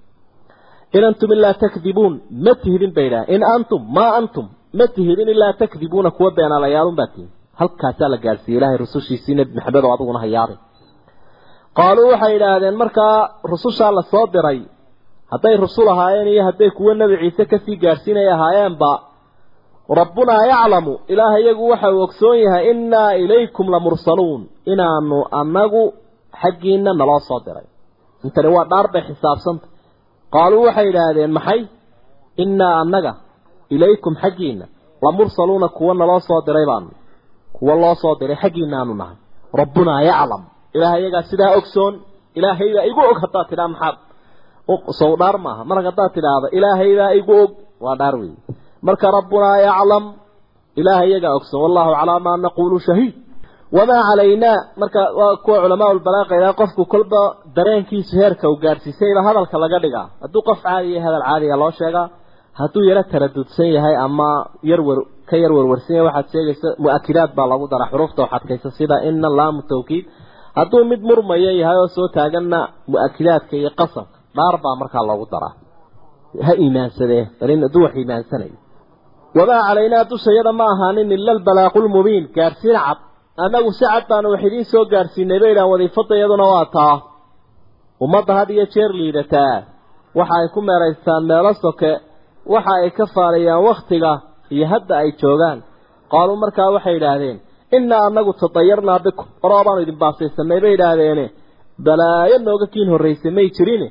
in antum ilaa takdibuun ma tihidin bay idhahdeen in antum maa antum ma tihidin ilaa takdibuuna kuwa beenaalayaalun baa tihin halkaasaa la gaadhsiiyey ilaahay rusushiisii nebi maxamed oo adiguna hayaabay qaaluu waxay idhaahdeen markaa rusushaa la soo diray hadday rusul ahaayeen iyo hadday kuwo nebi ciise ka sii gaadhsiinay ahaayeenba rabbunaa yaclamu ilaah iyagu waxa uu ogsoon yahay innaa ilaykum la mursaluun. Inaanu annagu xaggiina naloo soo diray. Intani waa dhaar bay xisaabsanta. Qaaluu waxay idhaahdeen maxay? Innaa annaga ilaykum xaggiina la mursaluuna kuwa naloo soo diray baanu. Kuwa loo soo diray xaggiina aanu nahay. Rabbunaa yaclam. Ilaah iyagaa sidaa ogsoon? Ilaahaybaa igu og haddaad tidhaa maxaad? Sow dhaar maaha. Mar haddaad tidhaahdo ilaahaybaa igu og. Waa dhaar weeye marka rabbunaa yaclam ilaah iyagaa ogsoon wallahu calaa maa naquulu shahiid. Wamaa calaynaa marka waa kuwa culamaa ulbalaaqa ilaa qofku kolba dareenkiisu heerka uu gaadhsiisayba hadalka laga dhigaa. Hadduu qof caadiya hadal caadiga loo sheegaa hadduu yaro taradudsan yahay ama yarwar ka yar warwarsan yahay waxaad sheegaysa mu'akidaad baa lagu daraa xuruufta oo xadkaysa sida ina laamu tawkiid. Hadduu mid murmaya yahay oo soo taaganna mu'akidaadka iyo qasamka dhaar baa markaa loogu daraa. Ha iimaansadee balin hadduu wax iimaansanayo wamaa calaynaa dushayada ma ahaanin ila albalaaqu lmubiin cad. Annagu si cad baanu wax idiin soo gaadhsiinay bay idhahan wadiifada iyaduna waa taa. Ummadda had iyo jeer liidataa waxa ay ku meeraystaan meelo soke. Waxa ay ka faaliyaan wakhtiga iyo hadda ay joogaan. Qaaluu markaa waxay yidhaahdeen innaa annagu tadayarnaa bikum. Horoo baanu idin baasaysanay bay yidhaahdeene balaayo nooga kiin horraysay may jirin.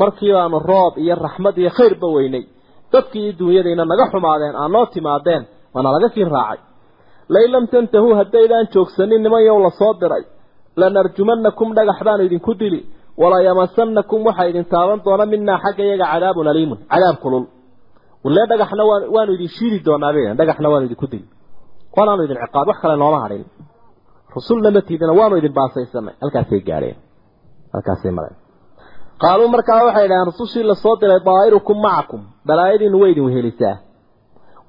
Markii baanu roob iyo raxmad iyo khayrba weynay dadkii iyo duunyadayna naga xumaadeen aan noo timaadeen waana laga kiin raacay. Lain lam tantahuu haddaydaan joogsanin niman yow la soo diray. Lanarjumannakum dhagax baanu idinku dili. Walayamasanakum waxaa idin taaban doona minaa xagga iyaga cadaabun aliimun. Cadaab kulul. Walle dhagaxna waan waanu idin shiidi doonaa bay dhagaxna waanu idinku dili. Waanaanu idin ciqaab wax kale nooma hadhin. Rusulna ma tiidina waanu idin baasaysanay. Halkaasay gaadheen. Halkaasay mareen qaaluu markaa waxay idhaheen rusushii la soo diray daa'irukum macakum balaayadiinu way idin wehelisaa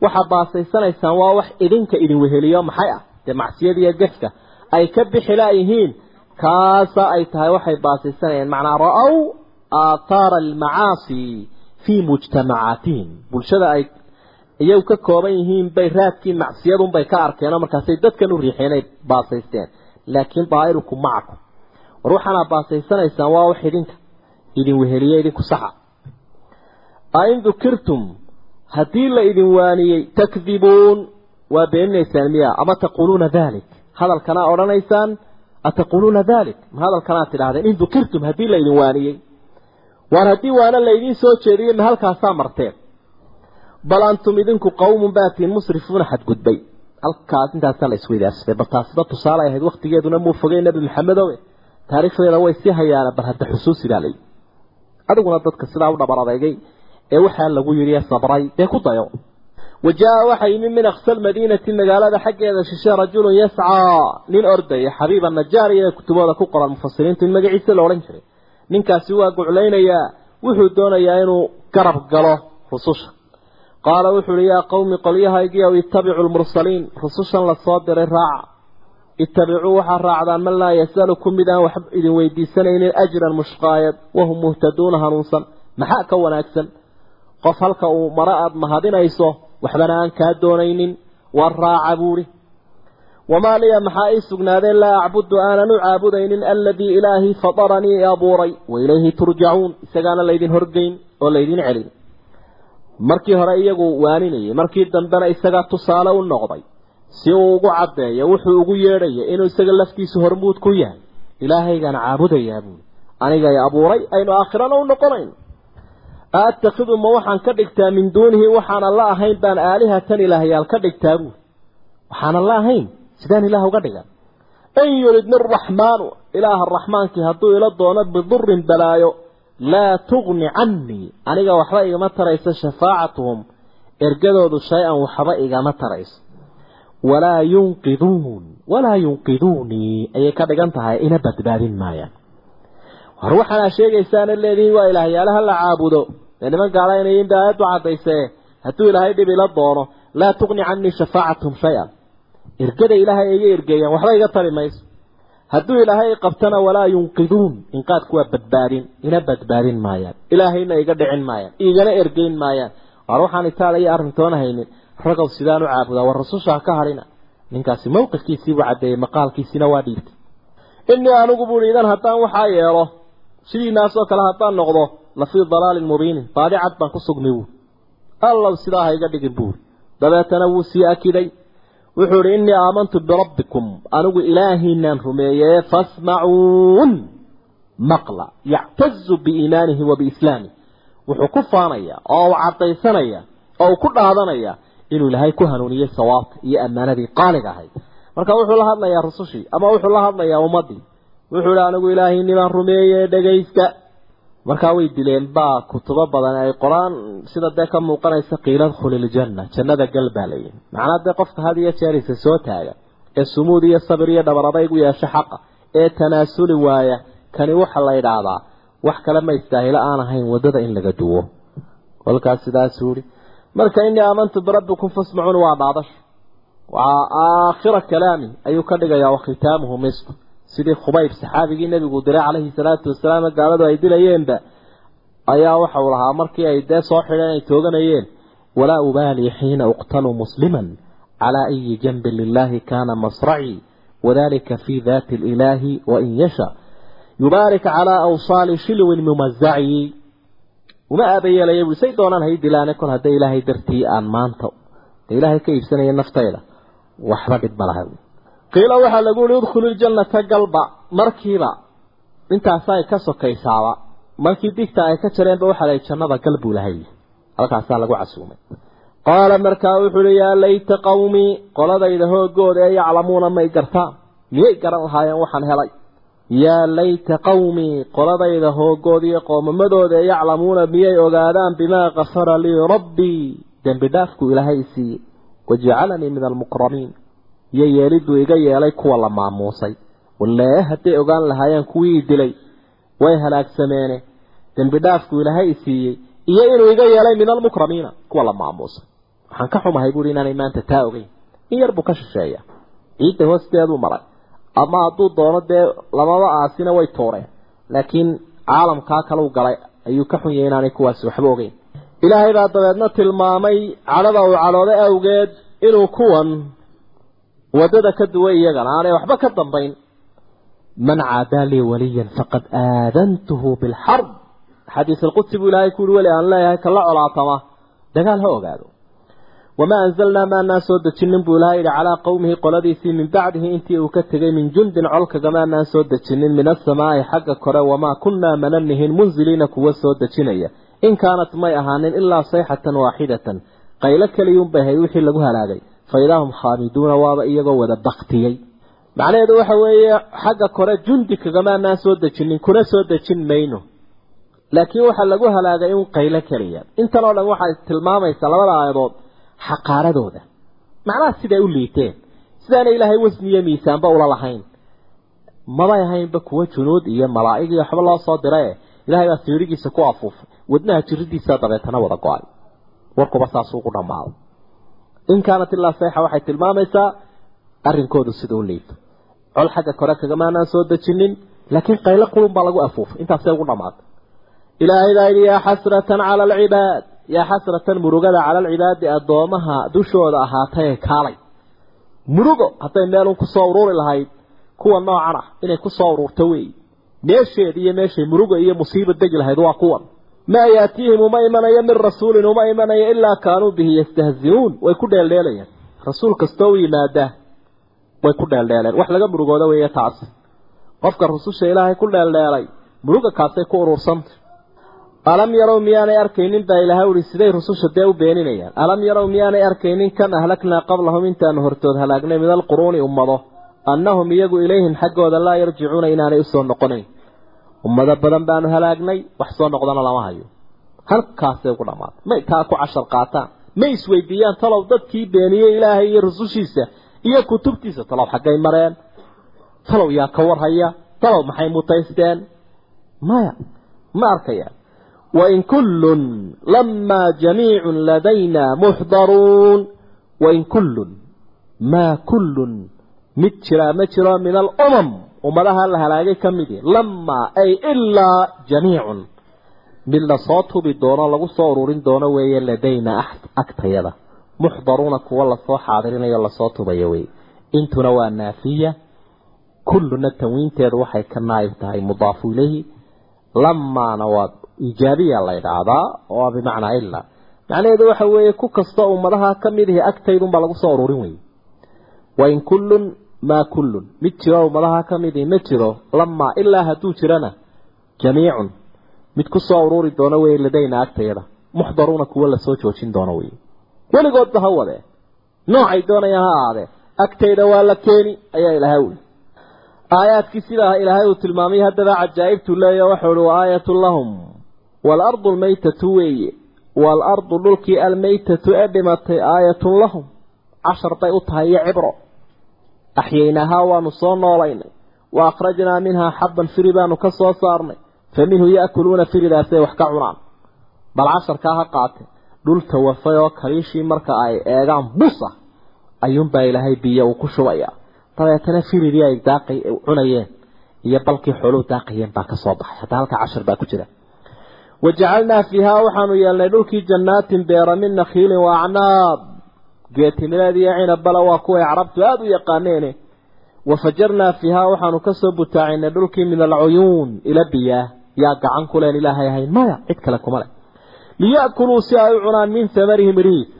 waxaad baasaysanaysaan waa wax idinka idin weheliyo maxay ah dee macsiyadiiyo gefka ay ka bixi laayihiin kaasa ay tahay waxay baasaysanayeen macnaa ra'ow aathaara almacaasi fii mujtamacaatihim bulshada ay iyagu ka kooban yihiin bay raadkii macsiyadunbay ka arkeen oo markaasay dadkan u riixeen ay baasaysteen laakiin daa'irukum macakum war waxaanaa baasaysanaysaan waa wax idinka idin weheliye idinku saxa. Ain dukirtum haddii la idin waaniyey takdibuun waa beeninaysaan miya. Ama taquuluuna dalik hadalkanaa odhanaysaan ataquuluuna dalik ma hadalkanaa tidhahdeen in dukirtum haddii la idin waaniyey. Waar haddii waana laydiin soo jeediyey ma halkaasaa marteen. Bal antum idinku qawmun baatiin musrifuuna xadgudbay. Halkaas intaasaa la isweydaarsaday bal taasiba tusaale ahayd waktigeeduna muu fogay nebi maxamedowe taariikhdeeda way sii hayaana bal hadda xusuusi baa layi adiguna dadka sidaa u dhabar adeegay ee waxaa lagu yidhi sabray dee ku dayo. Wajaa waxaa yimi min aqsa almadiinati magaalada xaggeeda shishe rajulun yascaa nin ordaya xabiiba najaariya ee kutubooda ku qoran mufasiriintu in magaciisa la odhan jiray. Ninkaasi waa guclaynayaa wuxuu doonayaa inuu garab galo rususha. Qaala wuxuu uhi yaa qowmi qolyahaygiiw ittabicu lmursaliin. Rusushan la soo diray raaca ittabicuu waxaa raacdaan man laa yasalukum mid aan wax idin weydiisanaynin ajran mushqaayad wahum muhtaduuna hanuunsan. Maxaa ka wanaagsan? Qof halka uu maro aada mahadinayso waxbana aan kaa doonaynin. Waa raaca buuhi wamaa liya maxaa ii sugnaadeen laa acbudu aanan u caabudaynin aladii ilaahii fadaranii i abuuray wa ilayhi turjacuun. Isagaana laydin horgeyn oo laydin celin. Markii hore iyagu waaninayay markii dambena isagaa tusaale u noqday si uu ugu caddeeyo wuxuu ugu yeedhaya inuu isaga laftiisu hormuud ku yahay. Ilaahaygaan caabudayaa buuli anigay abuuray aynu aakhirana u noqonayno aatakidu ma waxaan ka dhigtaa min duunihi waxaanan la ahayn baan aalihatan ilaahyaal ka dhigtaa buuli waxaanan la ahayn sidaan ilaah uga dhigan. In yuridni araxmaanu ilaaha raxmaankii hadduu ila doono bidurin balaayo laa tugni cannii. Aniga waxba igama tarayso shafaacatuhum ergadoodu shay-an waxba igama tarayso walaa yunqiduun walaa yunqiduunii ayay ka dhigan tahay ina badbaadin maayaan war waxaanaa sheegaysaana leedihiin waa ilaahyaalaha la caabudo. Dee niman gaala inayin ba aayaddu caddaysee hadduu ilaahay dhib ila doono laa tugni cannii shafaacatuhum shay-an. Ergada ilaahay iga ergeeyaan waxba iga tari mayso. Hadduu ilaahay qabtana walaa yunqiduun inqaadku waa badbaadin ina badbaadin maayaan ilaahayna iga dhicin maayaan igana ergeyn maayaan waar waxaan itaal iyo arrintoona haynin ragow sidaan u caabudaa war rasusha ha ka hadhina ninkaasi mawqifkiisiibuu caddeeyey maqaalkiisina waa dhiibtay. Innii anigu buuhi idan haddaan waxaa yeelo sidiinaasoo kale haddaan noqdo la fii dalaalin mubiinin baadi cad baan ku sugnay buuri allow sidaa ha iga dhigin buuri dabeetana wuu sii akiday. Wuxuu idhi innii aamantu birabbikum anigu ilaahiinaan rumeeyee fasmacuun maqla yactazu biiimaanihi wa biislaamih wuxuu ku faanayaa oo uu caddaysanaya oo uu ku dhaadanaya inuu ilaahay ku hanuuniyey sawaabka iyo ammaanadii qaaliga ahayd. Marka wuxuu la hadlayaa rusushii ama wuxuu la hadlayaa ummaddii wuxuu ihi anigu ilaahiinibaan rumeeyey dhegaysta markaa way dileen baa kutubo badan ay qoraan sida dee ka muuqanaysa qiila dkhuli jannada gal baa layihi macnaa dee qofka had iyo jeerisa soo taaga ee sumuud iyo sabir iyo dhabar adayg u yeesho xaqa ee tanaasuli waaya kani waxa la yidhaahdaa wax kale ma istaahilo aan ahayn waddada in laga duwo. Kolkaas sidaasuu ihi marka innii aamantu birabbikum fasmacuun waa dhaadasho waa aakhira kalaami. Ayuu ka dhigayaa wakhitaamuhu misku sidii khubayb saxaabigii nebigu diray calayhi salaatu wasalaam gaaladu ay dilayeenba ayaa waxau lahaa markii ay dee soo xidheen ay tooganayeen walaa ubaali xiina uqtalu musliman calaa ayi janbin lilaahi kaana masracii wadalika fii daati ilaahi wain yasha yubaarik calaa awsaali shilwin mumazaci uma aabayeelaya bui say doonaan hay dilaane kol hadday ilaahay dartii aan maanta dee ilaahay ka iibsanaya naftayda waxba dhib ma laha. Qiila waxaa lagu yihi udkhulu ljannata galba. Markiiba intaasa ay ka sokaysaaba markii digta ay ka jareenba waxaa la jannada gal buu lahay. Halkaasaa lagu casuumay. Qaala markaa wuxuu uhi yaa layta qawmii qoladayda hoogooda ee yaclamuuna may gartaan. Miyay garan lahaayeen waxaan helay yaa layta qawmii qoladayda hoogood iyo qoomamadooda ee yaclamuuna miyay ogaadaan bimaa kafara lii rabbii dembi dhaafku ilaahay siiyey wajacalanii min almukramiin iyo yeeliduu iga yeelay kuwa la maamuusay. Walee hadday ogaan lahaayeen kuwii dilay way halaagsameene. Dembi dhaafku ilaahay siiyey iyo inuu iga yeelay min almukramiina kuwa la maamuusay. Waxaan ka xumahay buui inaanay maanta taa ogeyn. In yar buu ka shisheeya ciidda hoosteeduu maray ama hadduu doono dee lababa aasina way tuureen laakiin caalamkaa kalau galay ayuu ka xun yahay inaanay kuwaasi waxba ogeyn. Ilaahay baa dabeedna tilmaamay cadhada uu cadhooday awgeed inuu kuwan waddada ka duway iyagana. Aanay waxba ka dambayn. Man caadaa lii waliyan faqad aadantuhu bilxarb xadiis alqudsi buu ilaahay kuuri weli aan leeyahay kala colaatama. Dagaal ha ogaado wamaa anzalnaa maanaan soo dejinin buu ilahay yidhi calaa qowmihi qoladiisii min bacdihi intii uu ka tegay min jundin colkagamaanaan soo dejinin min asamaa'i xagga kore wamaa kunnaa mananihin munziliina kuwa soo dejinaya in kaanat may ahaanin ilaa sayxatan waaxidatan qaylo keliyuunbay ahayd wixii lagu halaagay fa hum khaamiduuna waaba iyagoo wada baktiyey macnaheedu waxa weeye xagga kore jundi kagamaanaan soo dejinin kuna soo dejin mayno laakiin waxaa lagu halaagay in qaylo keliya intan oo dhan waxay tilmaamaysaa labada aayadood xaqaaradooda. Macnaha siday u liiteen. Sidaana ilaahay wasniyo miisaanba ula lahayn. Mabay ahaynba kuwa junuud iyo malaa'ig iyo waxba loo soo dirae ilaahay baa siirigiisa ku afuufay. Wadnaha jiridiisa dabeetana wada go'ay. Warkuba saasuu ku dhammaaday in kaanat ilaa sayxa waxay tilmaamaysaa arrinkoodu sida u liito. Col xagga kore kagamaanaan soo dejinin laakiin qaylo qulun baa lagu afuufay. Intaasay ugu dhammaatay ilaahay baa yidhi yaa xasratan cala alcibaad yaa xasratan murugada cala alcibaadi addoomaha dushooda ahaatay kaalay. Murugo hadday meelun ku soo ururi lahayd kuwa noocan ah inay ku soo ururto wey meesheed iyo meeshay muruga iyo musiiba degi lahayd waa kuwan. Maa yaatiihim uma imanayo min rasuulin uma imanayo ilaa kaanuu bihi yastahziuun. Way ku dheeldheelayaan rasuul kastoo u yimaadaa way ku dheeldheeleen. Wax laga murugooda weeye taas. Qofka rususha ilaahay ku dheeldheelay muruga kaasay ku urursantay alam yarow miyaanay arkaynin baa ilahay uhi siday rususha dee u beeninayaan. Alam yarow miyaanay arkaynin kam ahlaknaa qablahum intaanu hortood halaagnay min alquruuni ummado annahum iyagu ilayhim xaggooda laa yarjicuuna inaanay u soo noqonayn. Ummado badan baanu halaagnay wax soo noqdana lama hayo. Halkaasay ugu dhammaatay may taa ku cashar qaataan. May isweydiiyaan talow dadkii beeniyey ilaahay iyo rusushiisa iyo kutubtiisa. Talow xaggay mareen. Talow yaa ka warhaya. Talow maxay mutaysteen? Maya ma arkayaan wain kullun lamaa jamiicun ladayna muxdaruun wain kullun maa kullun mid jiraa ma jiro min alumam ummadaha la halaagay ka mid lamaa ay ilaa jamiicun mid la soo tubi doono lagu soo ururin doono weeye ladayna agtayada muxdaruuna kuwa la soo xaadirinayo la soo tubayo wey intuna waa naafiya kulluna tanwiinteedu waxay ka naayib tahay mudaafu ilayhi lamaana waa iijaabiya la idhaahdaa oo bimacnaa ilaa macnaheedu waxa weeye ku kastoo ummadaha ka mid ihi agtaydunbaa lagu soo ururin wey wain kullun maa kullun. Mid jiro ummadaha ka ma jiro lamaa ilaa hadduu jirana jamiicun. Mid ku soo ururi doono wey ladayna agtayada. Muxdaruuna kuwa la soo joojin doono wey weligoodba ha wadee. Noocay doonayaan ha ahaadee agtayda waa la keeni ayaa ilaahay uli aayaadkii sidaa ilaahay uu tilmaamay haddaba cajaa'ibtu leeya waxau uhi wa aayatun lahum waalardu almaytatu weeye. Waalardu dhulkii almaytatu ee dhimatay aayatun lahum. Cashar bay u tahay iyo cibro. Axyaynaahaa waanu soo noolaynay. Wa akhrajnaa minhaa xabban firi baanu ka soo saarnay. Fa minhu ya'kuluuna firidaasay wax ka cunaan. Bal casharkaa ha qaate dhul tawafay oo kaliishii marka ay eegaan busa ayuunbaa ilaahay biyo uu ku shubayaa dabeetana firidii ay daaqay cunayeen iyo balkii xooluhu daaqayeen baa ka soo baxay. Hadda halkaa cashar baa ku jira wajacalnaa fiihaa waxaanu yeelnay dhulkii jannaatin beera min nakhiilin wa acnaab. geetimileed iyo cinabala waa kuway carabtu aada u yaqaaneene wafajarnaa fiihaa waxaanu ka soo butaacinay dhulkii min alcuyuun ila biyaah yaa gacan kuleen ilaahay ahayn maya cid kale kuma leh. liya'kuluu si ay u cunaan min hamarihi midhihiisa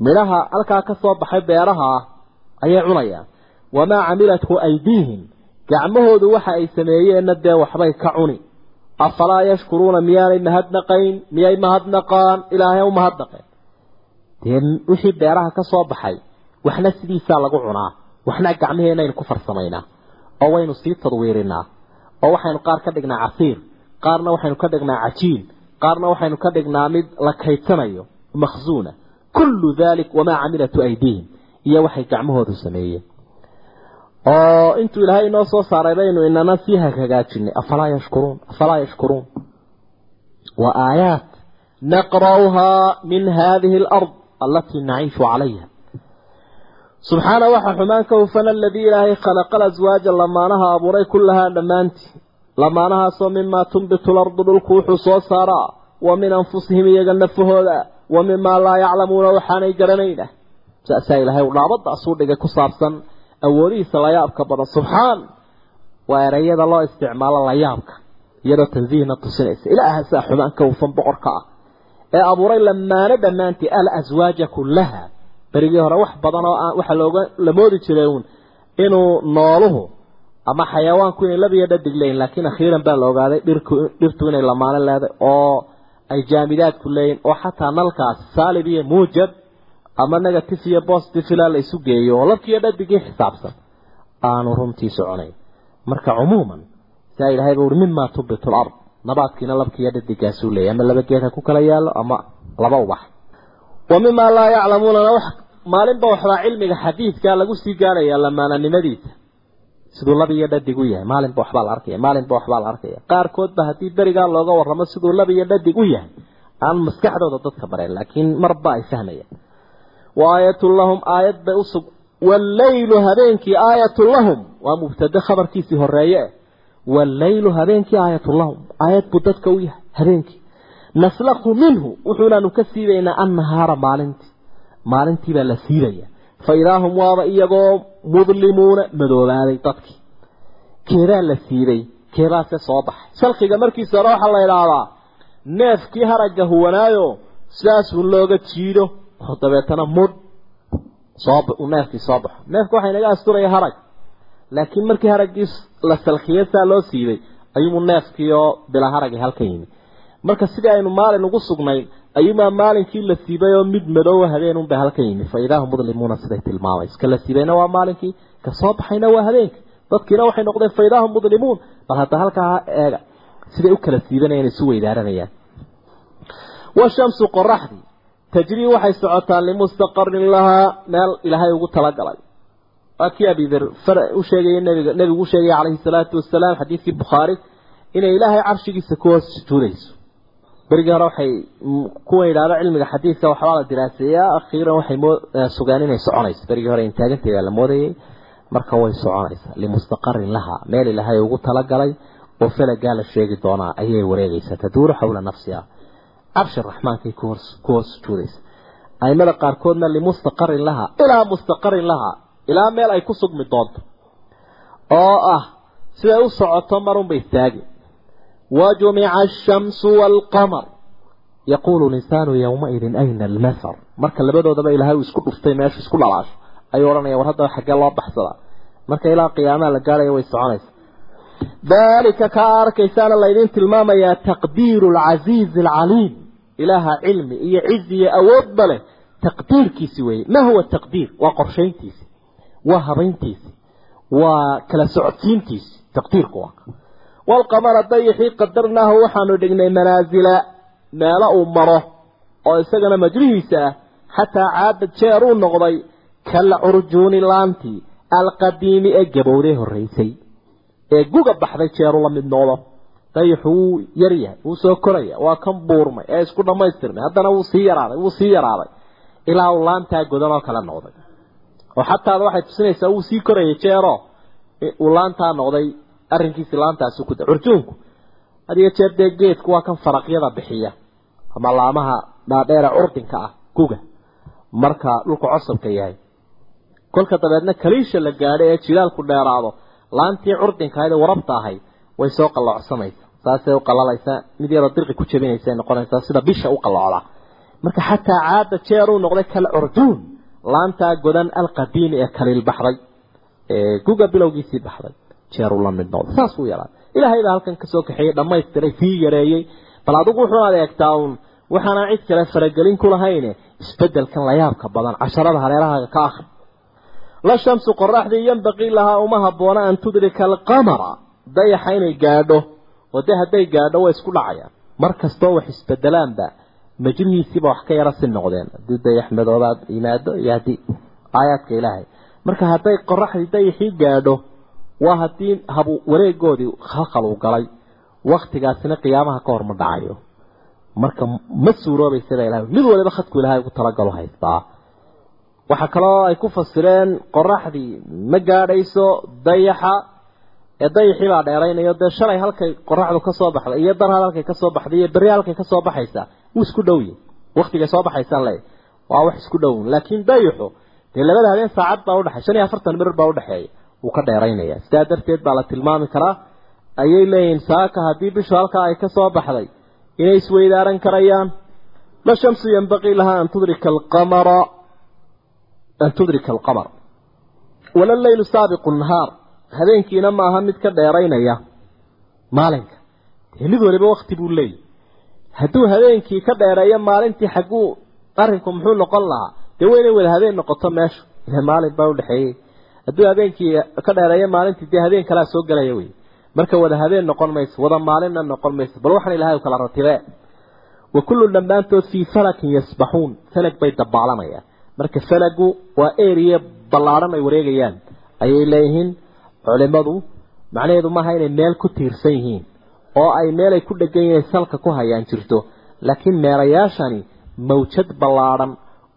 midhaha halkaa ka soo baxay beeraha ah ayay cunayaan. wamaa camilathu aydiihim. gacmahoodu waxa ay sameeyeenna dee waxbay ka cuni afalaa yashkuruuna miyaanay mahadnaqayn miyay mahadnaqaan ilaahay u mahadnaqeen dee wixii beeraha ka soo baxay waxna sidiisaa lagu cunaa waxna gacmaheenaynu ku farsamaynaa oo waynu sii tadwiirinaa oo waxaynu qaar ka dhignaa casiir qaarna waxaynu ka dhignaa cajiin qaarna waxaynu ka dhignaa mid la kaydsanayo makhsuuna kullu dalik wamaa camilatu aydiihim iyo waxay gacmahoodu sameeyeen oo intuu ilaahay inoo soo saaray baynu inana sii hagaajinay. Afalaa yashkuruun afalaa yashkuruun. Wa aayaat naqra'uhaa min hadihi alard alatii naciishu calayha. Subxaana waxaa xumaan ka hufana aladii ilaahay khalaqa alaswaaja lamaanaha abuuray kullahaa dhammaantii. Lamaanahaasoo mimaa tunbitu lardu dhulku wuxuu soo saaraa. Wa min anfusihim iyaga nafahooda. Wa mimaa laa yaclamuuna waxaanay garanayna saasaa ilaahay u dhaabadaasuu dhigay ku saabsan awoodihiisa layaabka badan subxaan waa ereyada loo isticmaalo layaabka iyadoo tansiihna tusinaysa. Ilaahasaa xumaan ka hufan boqorka ah. Ee abuuray lamaano dhammaantii alaswaaja kullaha berigii hore wax badan oo aan waxa looga la moodi jiray uun inuu nooluhu ama xayawaanku inay labiyo dhadig leeyihiin laakiin akhiiran baa la ogaaday dhirku dhirtu inay lamaano leeday oo ay jaamidaadku leeyihiin oo xataa nalkaas saalib iyo muujab ama negative iyo positive ilaa la isu geeyo oo labkiiyo dhadigii xisaabsan aanu runtii soconayn. Marka cumuuman saa ilaahay ba uri mimaa tubitu lard nabaadkiina labkiiyo dhadigaasuu leeyahy ama laba geed ku kala yaallo ama laba ubax. Wa mimaa laa yaclamuunana wax maalinba waxbaa cilmiga xadiidkaa lagu sii gaarayaa lamaananimadiisa. Siduu lab iyo dhadig u yahay maalinba waxbaa la arkaya maalinba waxbaa la arkaya qaarkoodba haddii berigaa looga warramo siduu lab iyo dhadig u yahay aan maskaxdooda dadka bareen laakiin marba ay fahmayaan wa aayatun lahum aayad bay usug walleylu habeenkii aayatun lahum waa mubtade khabarkiisii horeeye walleylu habeenkii aayatun lahum aayad buu dadka u yahay habeenkii naslakhu minhu wuxuunaanu ka siibaynaa annahaara maalintii maalintii baa la siibaya fa idaa hum waaba iyagoo mudlimuuna madoobaaday dadkii keebaa la siibay keebaase soo baxay salkiga markiisa hore waxaa la idhaahdaa neefkii haragga huwanaayo sidaasuu looga jiido dabeetana mudh soo neefkii soo baxo neefka waxaa inaga asturaya harag. Laakiin markii haraggii la salkiya saa loo siibay ayuumuu neefkii oo bila haragii halka yimi marka sidii aynu maalin ugu sugnayn ayuumaa maalinkii la siibay oo mid madoowa habeenunbay halka yimi fa mudlimuuna siday tilmaamayso ka la siibayna waa maalinkii? Ka soo baxayna waa habeenkii. Dadkiina waxay noqdeen fa mudlimuun. Bal hadda halkaa eega. Siday u kala siibanayaan isu weydaaranayaan washamsu qoraxdii tajrii waxay socotaa limustaqarin lahaa meel ilaahay ugu talagalay. Waa kii abidar u sheegaya nabiga nebigu u sheegaya calayhi salaatu wasalaam xadiidkii bukhaari inay ilaahay carshigiisa ku hoos sujuudayso berigii hore waxay kuwa yidhaahdo cilmiga xadiidka waxbaa la diraaseeyaa akhiiran waxay sugaan inay soconayso. Berigii hore intaaganteeda la moodayay marka way soconaysaa. Limustaqarin lahaa meel ilaahay ugu talagalay oo falagaa la sheegi doonaa ayay wareegaysaa. Taduuru xawla nafsiha abshir raxmaankay ku hoos sujuudaysa aimada qaarkoodna limustaqarin lahaa ilaa mustaqarin lahaa ilaa meel ay ku sugmi doonto. Oo ah siday u socoto marun marunba istaagi wajumica ashamsu waalqamar yaquulu linsaanu yowmaidin ayna almasar. Marka labadoodaba ilaahay uu isku dhuftay meeshu isku dhalaasho. Ayuu odhanaya war haddaba xaggee loo baxsadaa marka ilaa qiyaamaha la gaaraya way soconaysa daalika kaa arkaysaana laydin tilmaamayaa taqdiiru alcasiizi alcaliim ilaaha cilmi iyo cizi iyo awoodba leh. Taqdiirkiisi weeye. Ma huwa taqdiir? Waa qorshayntiisi. Waa habayntiisi. Waa kala socodsiintiisi. Taqdiirku waa walqamara dayixii qadarnaahu waxaanu dhignay manaasila meelo uu maro oo isagana majrihiisa ah. Xataa caada jeer uu noqday kal curjuuni laantii. Alqadiimi ee gabowdee horraysay ee guga baxday jeeru la mid noqdo dayixu wuu yar yahay wuu soo koraya waa kan buurmay ee isku dhammaystirmay. Haddana wuu sii yaraaday wuu sii yaraaday ilaa uu laantaa godan oo kale noqday. Oo xataada waxay tusinaysaa wuu sii korayay jeero. Uu laantaa noqday arrinkiisi laantaasi ku curjuunku hadiyo jeer dee geedku waa kan faraqyada bixiya ama laamaha dhaadheera curdinka ah guga. Marka dhulku cosabka yahay. Kolka dabeedna kaliisha la gaadho ee jilaalku dheeraado laantii curdinka ahayd ee warabta ahayd way soo qalloocsamaysa saasay u qalalaysaa mid yaroo dirqi ku jabinaysa noqonaysaa sida bisha u qalloocda marka xataa caada jeer noqday kal curduun laantaa godan alqadiimi ee kaliil baxday ee guga bilowgiisii baxday jeer la mid noqday. Saas uu yeelaa ilaahay baa halkan ka soo kaxeeyey dhammaystiray sii yareeyey. Bal adigu wuxuu adeegtaa uun waxaana cid kale faragelin ku lahayne isbedelkan la badan casharada hareerahaaga ka akhri la shamsu qoraxdii yanbaqii lahaa uma habboona an tudrika alqamara dayaxa inay gaadho oo dee hadday gaadho way isku dhacayaan. Mar kastoo wax isbedelaanba majrihiisiiba wax ka yara si noqdeen. Haddii dayax madoobaad yimaado iyo haddii aayaadka ilaahay. Marka hadday qoraxdii dayaxii gaadho waa haddii habu wareegoodii khalkhal uu galay. Waktigaasina qiyaamaha ka hor ma dhacayo. Marka ma suuroobaysaba ilahay mid waliba khadku ilahay ugu talagalo haystaa waxaa kaloo ay ku fasireen qoraxdii ma gaadhayso dayaxa ee dayaxii baa dheeraynayo dee shalay halkay qoraxdu ka soo iyo darhal halkay ka baxday iyo berri halkay ka baxaysaa wuu isku dhowye waktigay soo baxaysaan le waa wax isku dhown laakiin dayaxu dee labada habeen saacad baa udhexey shan iyo afartan mirir baa udhexeeya wuu ka dheeraynaya sidaa darteed baa la tilmaami karaa ayay leeyihiin saaka haddii bishu halkaa ay ka soo baxday inay isweydaaran karayaan. La shamsu yanbaqii lahaa an tudrika alqamara an tudrika alqamar. Wala leylu saabiqu nahaar habeenkiina ma aha mid ka dheeraynaya. Maalinka dee mid waliba wakti buu leeyahy hadduu habeenkii ka dheereeyo maalintii xagguu arrinku muxuu noqon lahaa dee waa inay wada habeen noqoto meeshu. Ile maalin baa udhexeeyey hadduu habeenkii ka dheereeyo maalintii dee habeen kalea soo gelaya wey marka wada habeen noqon mayso wada maalinna noqon mayso bal waxaan ilahay u kala ratibee wa kullu dhammaantood fii falakin yasbaxuun falag bay dabaalanayaan marka falagu waa eriye ballaadhan ay wareegayaan ayay leeyihiin culimadu macnaheedu maaha inay meel ku tiirsan yihiin oo ay meelay ku dhegan yihiin salka ku hayaan jirto. Laakiin meelayaashani mawjad ballaadhan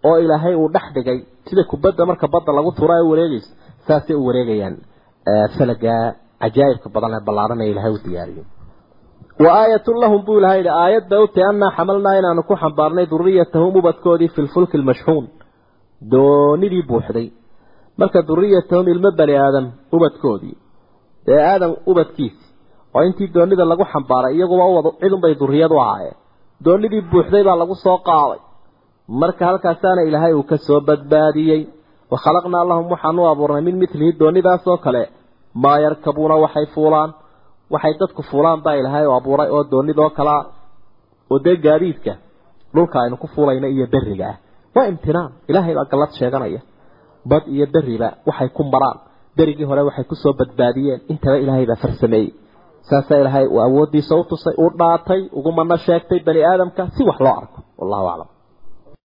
oo ilaahay uu dhex dhigay sida kubadda marka badda lagu tura ay wareegayso saasay u wareegayaan. Falaga cajaa'ibka badan ee ballaadhan ee ilaahay u diyaariyey buu ilahay yidhi aayad bay u tahay annaa xamalnaa inaanu ku xambaarnay duriyatahum ubadkoodii fi lfulki lmashxuun doonidii buuxday. Marka duriyatahum ilmo bani aadam ubadkoodii. Dee aadam ubadkiisi oo intii doonida lagu xambaaray iyaguba uwad cidunbay duriyad u ahaayeen. Doonidii buuxday baa lagu soo qaaday. Marka halkaasaana ilaahay uu ka soo badbaadiyey wa khalaqnaa lahum waxaan u abuurnay min milihi doonidaas oo kale. Maa yarkabuuna waxay fuulaan. Waxay dadku fuulaan baa ilaahay u abuuray oo doonidoo kalea oo dee gaadiidka dhulka aynu ku fuulayna iyo beriga ah waa imtinaan ilaahay baa gallad sheeganaya. Bad iyo beriba waxay ku maraan. Berigii hore waxay ku soo badbaadiyeen. Intaba ilaahay baa farsameeyey. Saasaa ilaahay uu awooddiisa u tusay uu dhaatay ugu mana sheegtay bani aadamka si wax loo arko. Wallahu aclam